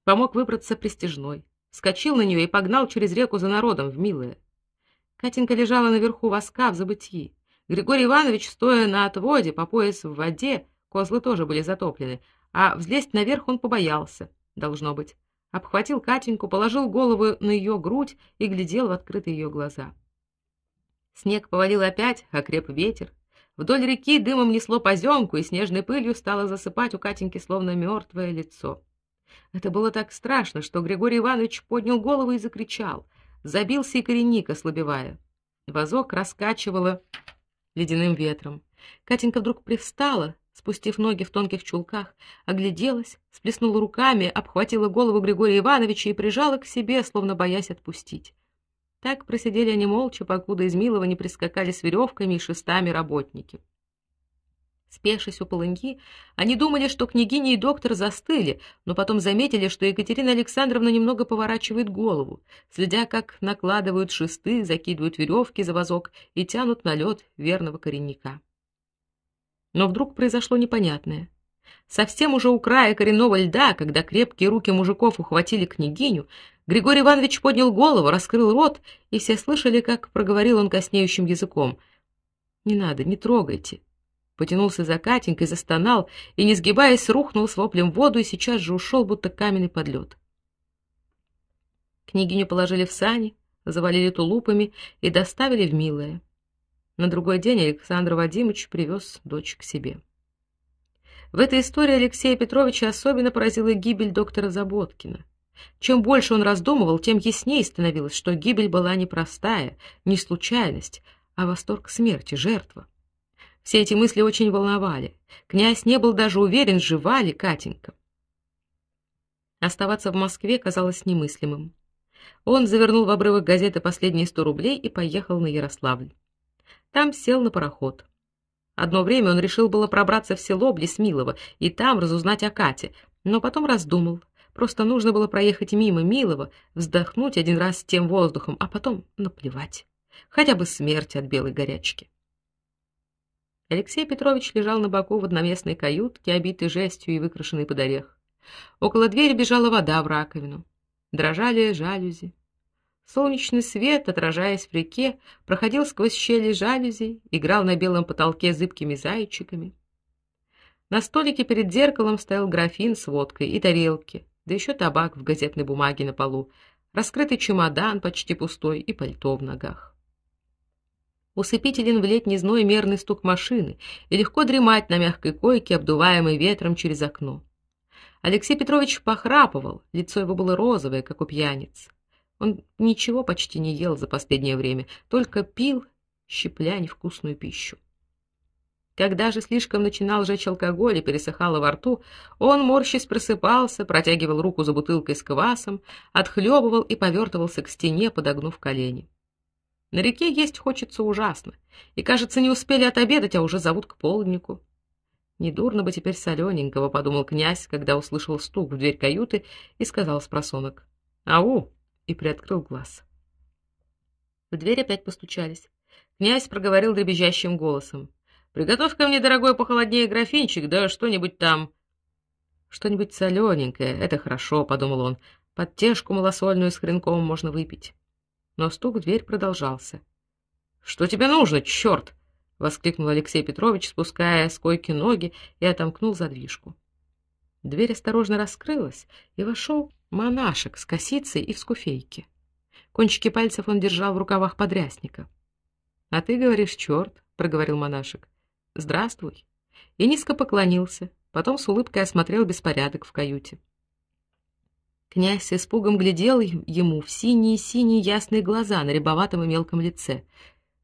помог выбраться пристежной, скочил на нее и погнал через реку за народом в Милое. Катенька лежала наверху воска в забытии. Григорий Иванович, стоя на отводе по пояс в воде, козлы тоже были затоплены, а взлезть наверх он побоялся, должно быть обхватил Катеньку, положил голову на ее грудь и глядел в открытые ее глаза. Снег повалил опять, окреп ветер. Вдоль реки дымом несло поземку, и снежной пылью стало засыпать у Катеньки словно мертвое лицо. Это было так страшно, что Григорий Иванович поднял голову и закричал. Забился и коренник, ослабевая. Возок раскачивало ледяным ветром. Катенька вдруг привстала, спустив ноги в тонких чулках, огляделась, сплеснула руками, обхватила голову Григория Ивановича и прижала к себе, словно боясь отпустить. Так просидели они молча, покуда из Милова не прискакали с веревками и шестами работники. Спешись у полыньи, они думали, что княгиня и доктор застыли, но потом заметили, что Екатерина Александровна немного поворачивает голову, следя, как накладывают шесты, закидывают веревки за вазок и тянут на лед верного коренника. Но вдруг произошло непонятное. Совсем уже у края коренного льда, когда крепкие руки мужиков ухватили княгиню, Григорий Иванович поднял голову, раскрыл рот, и все слышали, как проговорил он коснеющим языком: "Не надо, не трогайте". Потянулся за Катенькой, застонал и, не сгибаясь, рухнул с воплем в воду и сейчас же ушел, будто каменный подлёт. Княгиню положили в сани, завалили тулупами и доставили в Милое. На другой день Александр Вадимович привез дочь к себе. В этой истории Алексея Петровича особенно поразила гибель доктора Заботкина. Чем больше он раздумывал, тем яснее становилось, что гибель была не простая, не случайность, а восторг смерти, жертва. Все эти мысли очень волновали. Князь не был даже уверен, жива ли Катенька. Оставаться в Москве казалось немыслимым. Он завернул в обрывок газеты последние сто рублей и поехал на Ярославль. Там сел на пароход. Одно время он решил было пробраться в село близ и там разузнать о Кате, но потом раздумал. Просто нужно было проехать мимо Милова, вздохнуть один раз тем воздухом, а потом наплевать. Хотя бы смерть от белой горячки. Алексей Петрович лежал на боку в одноместной каютке, обитой жестью и выкрашенной под орех. Около двери бежала вода в раковину. Дрожали жалюзи. Солнечный свет, отражаясь в реке, проходил сквозь щели жалюзей, играл на белом потолке зыбкими зайчиками. На столике перед зеркалом стоял графин с водкой и тарелки, да еще табак в газетной бумаге на полу, раскрытый чемодан почти пустой и пальто в ногах. Усыпителен в летний зной мерный стук машины и легко дремать на мягкой койке, обдуваемой ветром через окно. Алексей Петрович похрапывал, лицо его было розовое, как у пьяниц. Он ничего почти не ел за последнее время, только пил, щепля невкусную пищу. Когда же слишком начинал жечь алкоголь и пересыхало во рту, он морщись просыпался, протягивал руку за бутылкой с квасом, отхлебывал и повертывался к стене, подогнув колени. На реке есть хочется ужасно, и, кажется, не успели отобедать, а уже зовут к полднику. Недурно бы теперь солененького, подумал князь, когда услышал стук в дверь каюты и сказал с просонок: "Ау!" И приоткрыл глаз. В дверь опять постучались. Князь проговорил дребезжащим голосом: Приготовь ко мне, дорогой, похолоднее графинчик, да что-нибудь там. Что-нибудь солененькое, это хорошо, подумал он. Подтешку малосольную с хренком можно выпить. Но стук в дверь продолжался. Что тебе нужно, черт? воскликнул Алексей Петрович, спуская с койки ноги и отомкнул задвижку. Дверь осторожно раскрылась, и вошел монашек с косицей и в скуфейке. Кончики пальцев он держал в рукавах подрясника. "А ты говоришь, черт», — проговорил монашек. Здравствуй. И низко поклонился, потом с улыбкой осмотрел беспорядок в каюте. Князь с испугом глядел ему в синие-синие ясные глаза на рябоватом и мелком лице.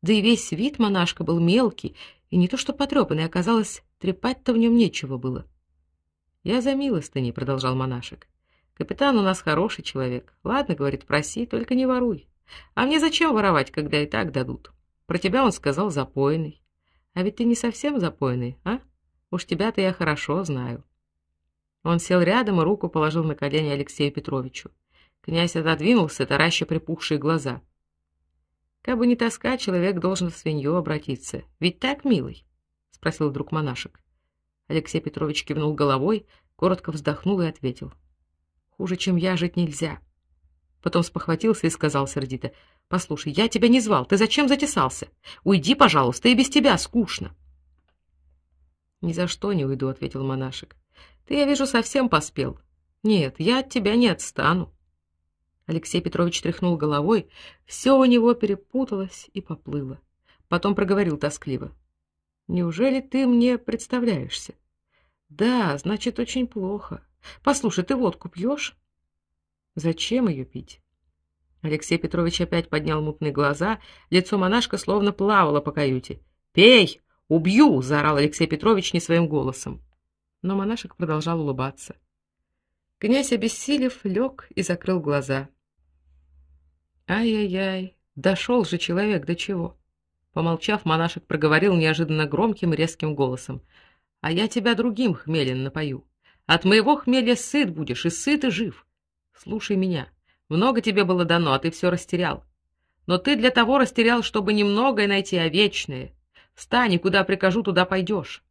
Да и весь вид монашка был мелкий, и не то что потрепанный, оказалось, трепать-то в нем нечего было. Я за милостыней, продолжал монашек. Капитан у нас хороший человек. Ладно, говорит, проси, только не воруй. А мне зачем воровать, когда и так дадут? Про тебя он сказал запойный. А ведь ты не совсем запойный, а? Уж тебя-то я хорошо знаю. Он сел рядом и руку положил на колени Алексею Петровичу. Князь отодвинулся, тараща припухшие глаза. Как бы не тоска, человек должен в свинью обратиться. Ведь так, милый, спросил вдруг монашек. Алексей Петрович кивнул головой, коротко вздохнул и ответил: Хуже, чем я, жить нельзя. Потом спохватился и сказал сердито: Послушай, я тебя не звал. Ты зачем затесался? Уйди, пожалуйста, и без тебя скучно. Ни за что не уйду, ответил монашек. Ты, я вижу, совсем поспел. Нет, я от тебя не отстану. Алексей Петрович тряхнул головой, все у него перепуталось и поплыло. Потом проговорил тоскливо: "Неужели ты мне представляешься?" "Да, значит, очень плохо. Послушай, ты водку пьешь?» "Зачем ее пить?" Алексей Петрович опять поднял мутные глаза, лицо монашка словно плавало по каюте. "Пей, убью", заорал Алексей Петрович не своим голосом. Но монашек продолжал улыбаться. Князь обессилев лег и закрыл глаза. Ай-ай-ай, дошел же человек до чего. Помолчав, монашек проговорил неожиданно громким и резким голосом: "А я тебя другим хмелем напою. От моего хмеля сыт будешь и сыт и жив. Слушай меня. Много тебе было дано, а ты все растерял. Но ты для того растерял, чтобы немногое найти, а вечное. Встань, и куда прикажу, туда пойдешь.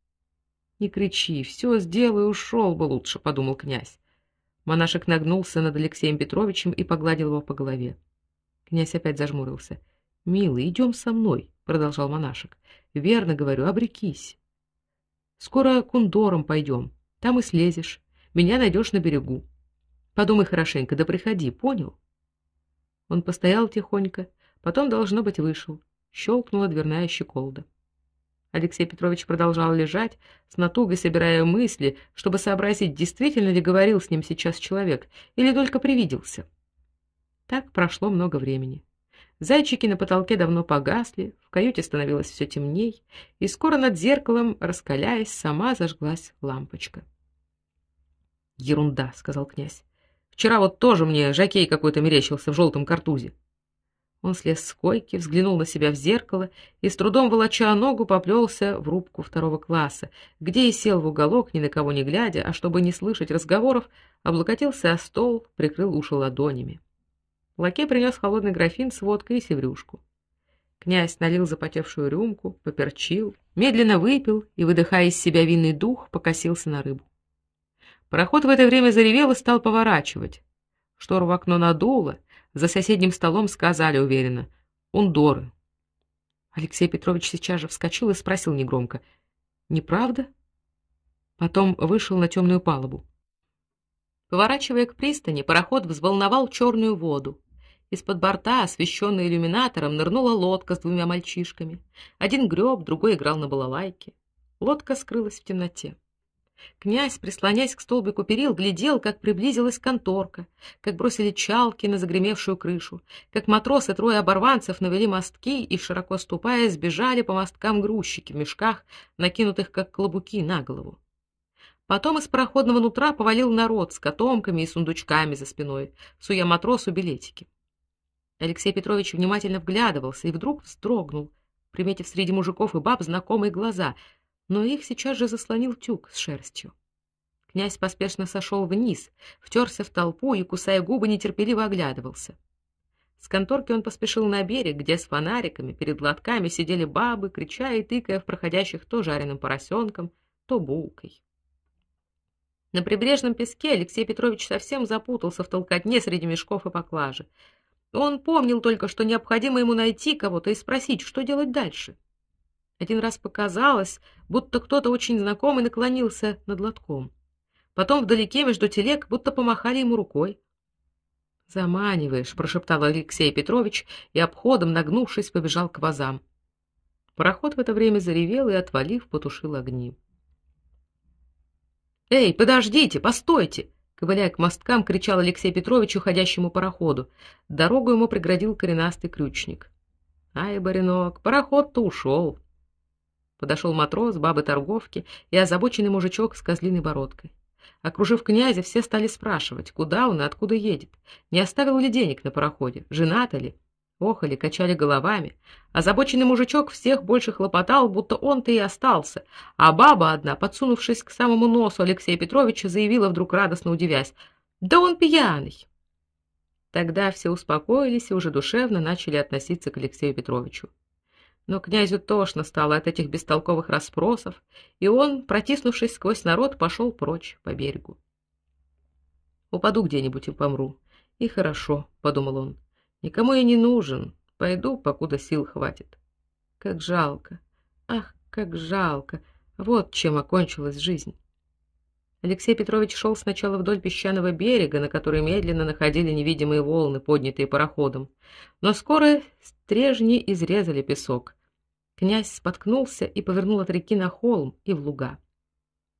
Не кричи, все сделай, ушел бы лучше, подумал князь. Монашек нагнулся над Алексеем Петровичем и погладил его по голове. Князь опять зажмурился. "Милый, идем со мной", продолжал монашек. "Верно говорю, обрекись. Скоро к Ундорам пойдем. Там и слезешь. Меня найдешь на берегу. Подумай хорошенько, да приходи, понял? Он постоял тихонько, потом должно быть вышел. Щелкнула дверная щеколда. Алексей Петрович продолжал лежать, с натугой собирая мысли, чтобы сообразить, действительно ли говорил с ним сейчас человек или только привиделся. Так прошло много времени. Зайчики на потолке давно погасли, в каюте становилось все темней, и скоро над зеркалом, раскаляясь, сама зажглась лампочка. "Ерунда", сказал князь. Вчера вот тоже мне жакей какой-то мерещился в желтом картузе. Он слез с койки, взглянул на себя в зеркало и с трудом волоча ногу поплелся в рубку второго класса, где и сел в уголок, ни на кого не глядя, а чтобы не слышать разговоров, облокотился о стол, прикрыл уши ладонями. Лакей принес холодный графин с водкой и севрюшку. Князь налил запотевшую рюмку, поперчил, медленно выпил и, выдыхая из себя винный дух, покосился на рыбу. Пароход в это время заревел и стал поворачивать. Штору в окно надуло, за соседним столом сказали уверенно: "Ундоры". Алексей Петрович сейчас же вскочил и спросил негромко: "Неправда?" Потом вышел на темную палубу. Поворачивая к пристани, пароход взволновал черную воду. Из-под борта, освещенной иллюминатором, нырнула лодка с двумя мальчишками. Один греб, другой играл на балалайке. Лодка скрылась в темноте. Князь, прислонясь к столбику перил, глядел, как приблизилась конторка, как бросили чалки на загремевшую крышу, как матросы трое оборванцев навели мостки и, широко ступая, сбежали по мосткам грузчики в мешках, накинутых как клобуки на голову. Потом из пароходного нутра повалил народ с котомками и сундучками за спиной, суя матросу билетики. Алексей Петрович внимательно вглядывался и вдруг вздрогнул, приметив среди мужиков и баб знакомые глаза, но их сейчас же заслонил тюк с шерстью. Князь поспешно сошел вниз, втерся в толпу и, кусая губы, нетерпеливо оглядывался. С конторки он поспешил на берег, где с фонариками перед лотками сидели бабы, крича и тыкая в проходящих то жареным поросенком, то булкой. На прибрежном песке Алексей Петрович совсем запутался в толкотне среди мешков и поклажи. Он помнил только, что необходимо ему найти кого-то и спросить, что делать дальше. Один раз показалось, будто кто-то очень знакомый наклонился над лотком. Потом вдалеке между телег будто помахали ему рукой. "Заманиваешь", прошептал Алексей Петрович и обходом нагнувшись побежал к вазам. Пароход в это время заревел и отвалив потушил огни. Эй, подождите, постойте, ковыляя к мосткам, кричал Алексей Петрович уходящему пароходу. Дорогу ему преградил коренастый крючник. Ай, баринок, пароход-то ушел. Подошел матрос, бабы-торговки и озабоченный мужичок с козлиной бородкой. Окружив князя, все стали спрашивать, куда он и откуда едет, не оставил ли денег на пароходе, женат ли. Охали, качали головами. Озабоченный мужичок всех больше хлопотал, будто он-то и остался, а баба одна, подсунувшись к самому носу Алексея Петровича, заявила вдруг радостно удивясь: "Да он пьяный". Тогда все успокоились и уже душевно начали относиться к Алексею Петровичу. Но князю тошно стало от этих бестолковых расспросов, и он, протиснувшись сквозь народ, пошел прочь по берегу. Упаду где-нибудь и помру. И хорошо, подумал он. Никому я не нужен. Пойду, покуда сил хватит. Как жалко. Ах, как жалко. Вот чем окончилась жизнь. Алексей Петрович шел сначала вдоль песчаного берега, на который медленно находили невидимые волны, поднятые пароходом. Но скоро стрежни изрезали песок. Князь споткнулся и повернул от реки на холм и в луга.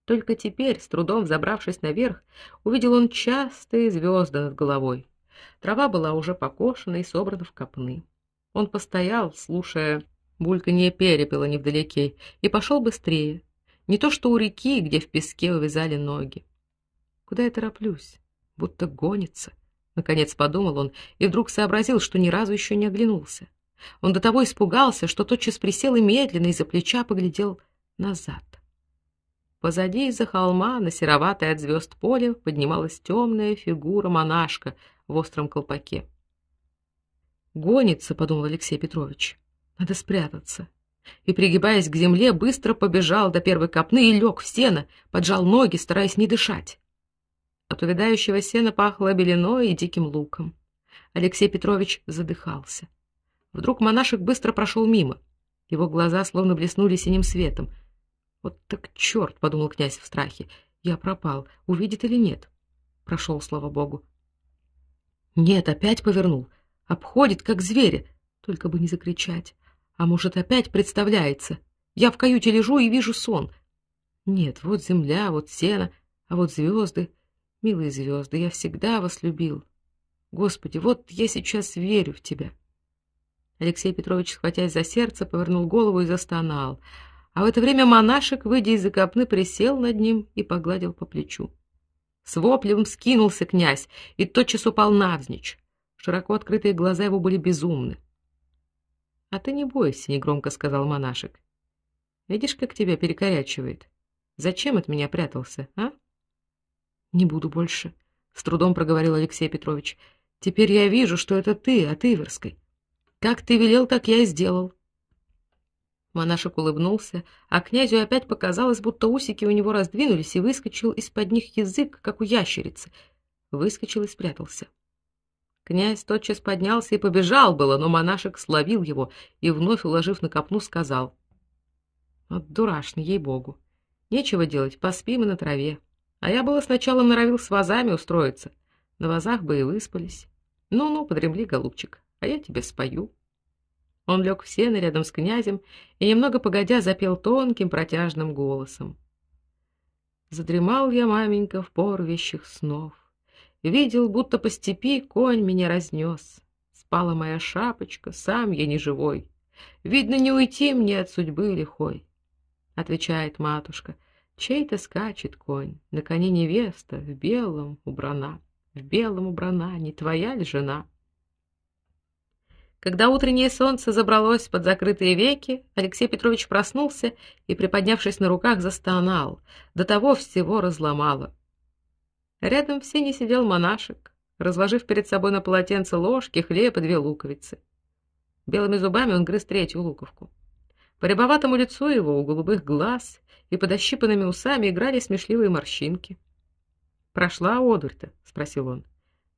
Только теперь, с трудом забравшись наверх, увидел он частые звезды над головой. Трава была уже покошена и собрана в копны. Он постоял, слушая бульканье перепела невдалеке, и пошел быстрее. Не то что у реки, где в песке увязали ноги. Куда я тороплюсь? Будто гонится. Наконец подумал он и вдруг сообразил, что ни разу еще не оглянулся. Он до того испугался, что тотчас присел и медленно из-за плеча поглядел назад. Позади из-за холма на сероватое от звезд поле поднималась темная фигура монашка в остром колпаке. Гонится, подумал Алексей Петрович. Надо спрятаться. И пригибаясь к земле, быстро побежал до первой копны и лег в сено, поджал ноги, стараясь не дышать. От увядающего сена пахло беленой и диким луком. Алексей Петрович задыхался. Вдруг монашек быстро прошел мимо. Его глаза словно блеснули синим светом. Вот так черт, подумал князь в страхе. Я пропал, увидит или нет? Прошел, слава богу. Нет, опять повернул. Обходит как зверя, только бы не закричать. А может, опять представляется. Я в каюте лежу и вижу сон. Нет, вот земля, вот сено, а вот звезды. Милые звезды, я всегда вас любил. Господи, вот я сейчас верю в тебя. Алексей Петрович, схватясь за сердце, повернул голову и застонал. А в это время монашек, выйдя из закопны, присел над ним и погладил по плечу. С воплем скинулся князь и тотчас упал навзничь. Широко открытые глаза его были безумны. А ты не бойся, негромко сказал монашек. Видишь, как тебя перекорячивает. Зачем от меня прятался, а? Не буду больше, с трудом проговорил Алексей Петрович. Теперь я вижу, что это ты от Иверской. Как ты велел, так я и сделал. Монашек улыбнулся, а князю опять показалось, будто усики у него раздвинулись, и выскочил из-под них язык, как у ящерицы. Выскочил и спрятался. Князь тотчас поднялся и побежал было, но монашек словил его и вновь уложив на копну, сказал: "Вот дурашный, ей-богу. Нечего делать, поспим и на траве. А я было сначала норовил с вазами устроиться. На вазах бы и выспались. Ну-ну, подремли, голубчик, а я тебе спою. Он лег в сено рядом с князем и немного погодя запел тонким протяжным голосом. Задремал я, маменька, в порвищих снов. Видел, будто по степи конь меня разнес. Спала моя шапочка, сам я не живой. Видно, не уйти мне от судьбы лихой. Отвечает матушка, чей-то скачет конь, на коне невеста, в белом убрана, в белом убрана, не твоя ли жена? Когда утреннее солнце забралось под закрытые веки, Алексей Петрович проснулся и, приподнявшись на руках, застонал. До того всего разломало. Рядом в сене сидел монашек, разложив перед собой на полотенце ложки, хлеб и две луковицы. Белыми зубами он грыз третью луковку. По рябоватому лицу его, у голубых глаз и под ощипанными усами играли смешливые морщинки. «Прошла одурь-то?» — спросил он.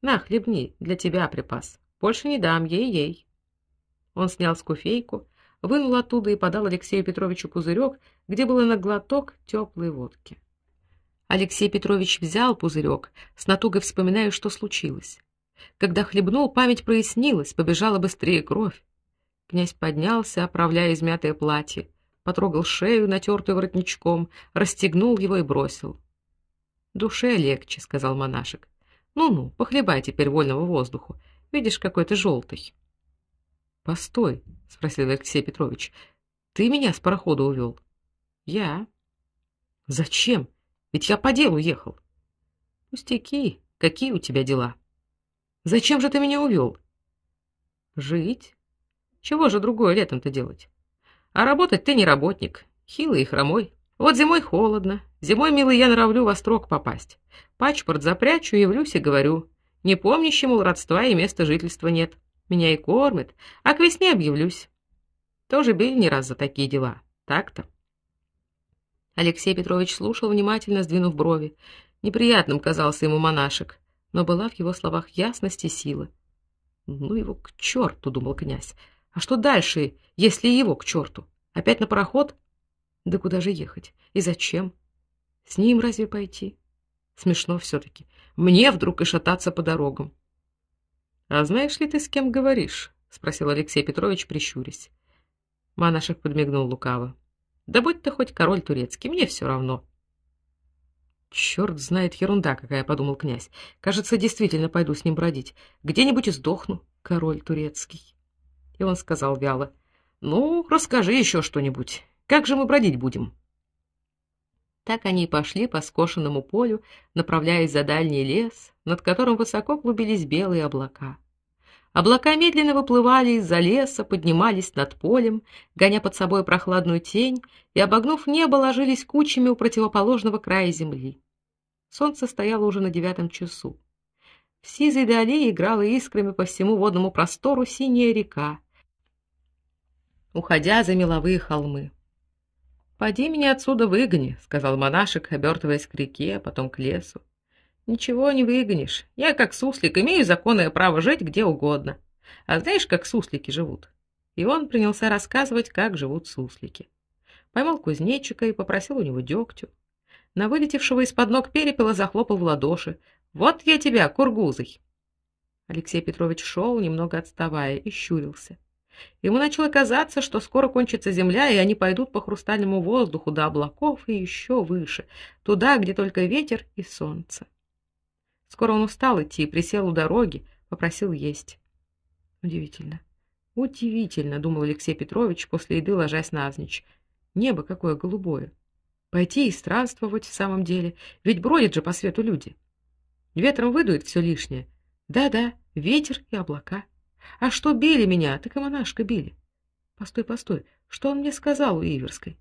«На, хлебни, для тебя припас. Больше не дам, ей-ей». Он снял скуфейку, вынул оттуда и подал Алексею Петровичу пузырек, где было на глоток теплой водки. Алексей Петрович взял пузырек, с натугой вспоминая, что случилось. Когда хлебнул, память прояснилась, побежала быстрее кровь. Князь поднялся, оправляя измятое платье, потрогал шею, натертую воротничком, расстегнул его и бросил. "Душе легче", сказал монашек. "Ну-ну, похлебай теперь вольного воздуху. Видишь, какой ты желтый». "Постой", спросил Алексей Петрович. "Ты меня с парохода увел?» "Я". "Зачем?" Ведь я по делу ехал. Пустяки. Какие у тебя дела? Зачем же ты меня увел? Жить. Чего же другое летом-то делать? А работать ты не работник, хилый и хромой. Вот зимой холодно. Зимой, милый, я норовлю во строк попасть. Пачпорт запрячу, явлюсь и говорю: "Не помнящему родства и места жительства нет. Меня и кормят, а к весне объявлюсь". Тоже били не раз за такие дела. Так-то. Алексей Петрович слушал внимательно, сдвинув брови. Неприятным казался ему монашек, но была в его словах ясность и сила. Ну его к черту, думал князь. А что дальше, если его к черту? Опять на пароход? Да куда же ехать? И зачем? С ним разве пойти? Смешно все таки Мне вдруг и шататься по дорогам. А знаешь ли ты, с кем говоришь? спросил Алексей Петрович, прищурясь. Монашек подмигнул лукаво. Да будь ты хоть король турецкий, мне все равно. Черт знает, ерунда какая, подумал князь. Кажется, действительно пойду с ним бродить. Где-нибудь и сдохну, король турецкий. И он сказал вяло: "Ну, расскажи еще что-нибудь. Как же мы бродить будем?" Так они и пошли по скошенному полю, направляясь за дальний лес, над которым высоко клубились белые облака. Облака медленно выплывали из-за леса, поднимались над полем, гоня под собой прохладную тень, и обогнув небо, ложились кучами у противоположного края земли. Солнце стояло уже на девятом часу. В сизой дали играла искрами по всему водному простору синяя река, уходя за меловые холмы. "Поди меня отсюда выгони", сказал монашек, обертываясь к реке, а потом к лесу. Ничего не выгонишь. Я, как суслик, имею законное право жить где угодно. А знаешь, как суслики живут? И он принялся рассказывать, как живут суслики. Поймал кузнечика и попросил у него дегтю. На вылетевшего из-под ног перепела захлопал в ладоши. Вот я тебя, кургузый. Алексей Петрович шел, немного отставая, и щурился. Ему начало казаться, что скоро кончится земля, и они пойдут по хрустальному воздуху до облаков и еще выше, туда, где только ветер и солнце. Скоро он устал идти, присел у дороги, попросил есть. Удивительно. Удивительно, думал Алексей Петрович после еды, ложась навзничь. Небо какое голубое. Пойти и странствовать в самом деле, ведь бродят же по свету люди. Ветром выдует все лишнее. Да-да, ветер и облака. А что били меня, так и монашка били. Постой, постой, что он мне сказал у Иверской?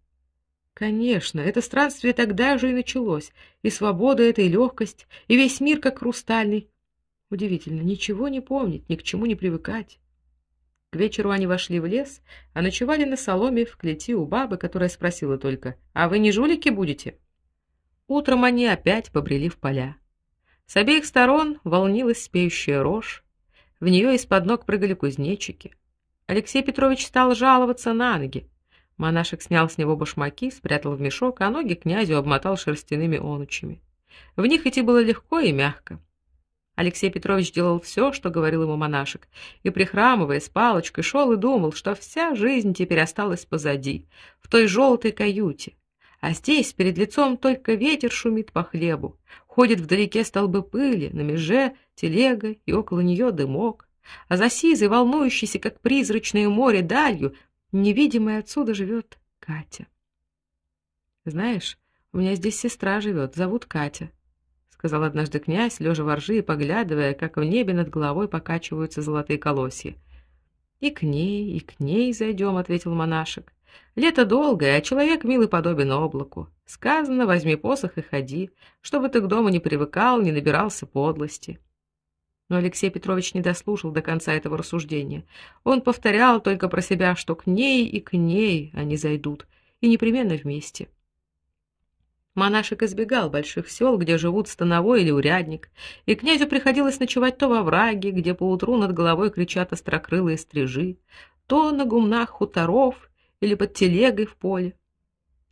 Конечно, это странствие тогда же и началось, и свобода эта, и легкость, и весь мир как хрустальный. Удивительно, ничего не помнить, ни к чему не привыкать. К вечеру они вошли в лес, а ночевали на соломе в клети у бабы, которая спросила только: "А вы не жулики будете?" Утром они опять побрели в поля. С обеих сторон волнилась спеющая рожь, в нее из-под ног прыгали кузнечики. Алексей Петрович стал жаловаться на ноги. Монашек снял с него башмаки, спрятал в мешок, а ноги князю обмотал шерстяными онучами. В них идти было легко и мягко. Алексей Петрович делал все, что говорил ему монашек, и прихрамывая с палочкой шел и думал, что вся жизнь теперь осталась позади, в той желтой каюте. А здесь перед лицом только ветер шумит по хлебу, ходит вдалеке столбы пыли, на меже телега и около нее дымок, а за сизой, волнующейся, как призрачное море, далью, невидимой отсюда живет Катя. Знаешь, у меня здесь сестра живет, зовут Катя, сказал однажды князь, лежа во ржи и поглядывая, как в небе над головой покачиваются золотые колосья. И к ней, и к ней зайдем, ответил монашек. Лето долгое, а человек милый подобен облаку. Сказано: возьми посох и ходи, чтобы ты к дому не привыкал, не набирался подлости. Но Алексей Петрович не дослушал до конца этого рассуждения. Он повторял только про себя, что к ней и к ней они зайдут, и непременно вместе. Монашек избегал больших сел, где живут становой или урядник, и князю приходилось ночевать то во враге, где поутру над головой кричат острокрылые стрижи, то на гумнах хуторов или под телегой в поле.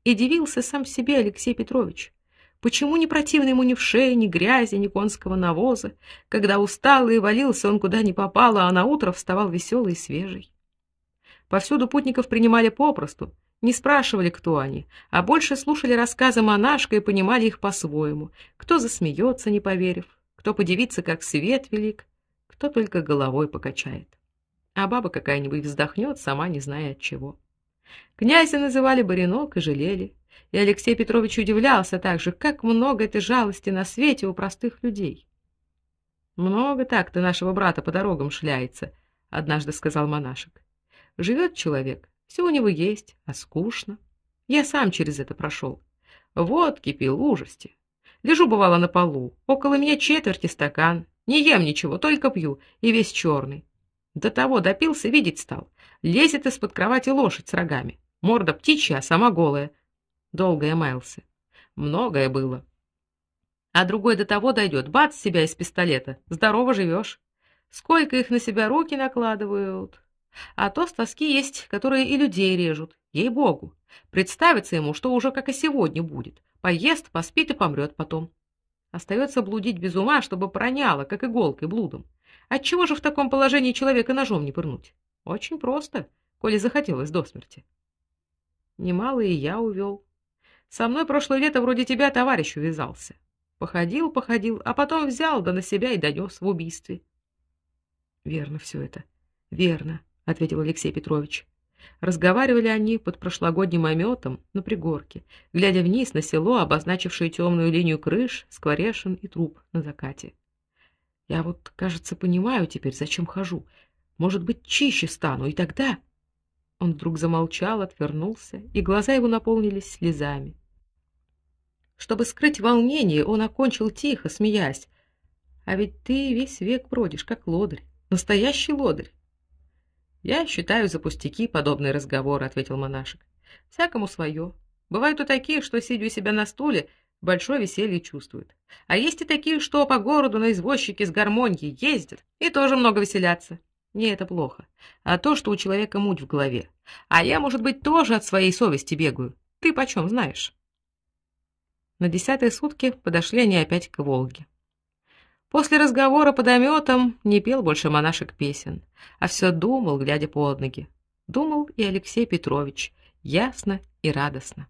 И дивился сам себе Алексей Петрович. Почему не противно ему ни в шее, ни грязи, ни конского навоза, когда устал и валился он куда ни попало, а на утро вставал веселый и свежий? Повсюду путников принимали попросту, не спрашивали, кто они, а больше слушали рассказы монашка и понимали их по-своему. Кто засмеется, не поверив, кто подивится, как свет велик, кто только головой покачает. А баба какая-нибудь вздохнет, сама не зная от чего. Князя называли Баринок и жалели. И Алексей Петрович удивлялся также, как много этой жалости на свете у простых людей. Много так-то нашего брата по дорогам шляется, однажды сказал монашек. Живет человек, все у него есть, а скучно. Я сам через это прошел. Вот кипел ужасти. Лежу бывало на полу, около меня четверти стакан, не ем ничего, только пью, и весь черный. До того допился, видеть стал. Лезет из-под кровати лошадь с рогами. Морда птичья, а сама голая. Долго я маялся. Многое было. А другой до того дойдет, бац себя из пистолета. Здорово живешь. Сколько их на себя руки накладывают. А то с тоски есть, которые и людей режут. Ей-богу. Представится ему, что уже как и сегодня будет. Поест, поспит и помрет потом. Остается блудить без ума, чтобы проняло, как иголкой блудом. Отчего же в таком положении человека ножом не пырнуть? Очень просто, коли захотелось до смерти. Немало и я увел. Со мной прошлое лето вроде тебя товарищ увязался. Походил, походил, а потом взял да на себя и донес в убийстве. Верно все это. Верно, ответил Алексей Петрович. Разговаривали они под прошлогодним ометом на пригорке, глядя вниз на село, обозначившее темную линию крыш, скворешин и труб на закате. Я вот, кажется, понимаю теперь, зачем хожу. Может быть, чище стану, и тогда Он вдруг замолчал, отвернулся, и глаза его наполнились слезами. Чтобы скрыть волнение, он окончил тихо, смеясь: "А ведь ты весь век бродишь как лодырь, настоящий лодырь". Я считаю за пустяки подобные разговоры, ответил монашек. Всякому свое. Бывают и такие, что сидя у себя на стуле, большое веселье чувствуют. А есть и такие, что по городу на извозчике с гармонией ездят и тоже много веселятся. Не это плохо, а то, что у человека муть в голове. А я, может быть, тоже от своей совести бегаю. Ты почем знаешь? На десятые сутки подошли они опять к Волге. После разговора под ометом не пел больше монашек песен, а все думал, глядя под ноги. Думал и Алексей Петрович, ясно и радостно.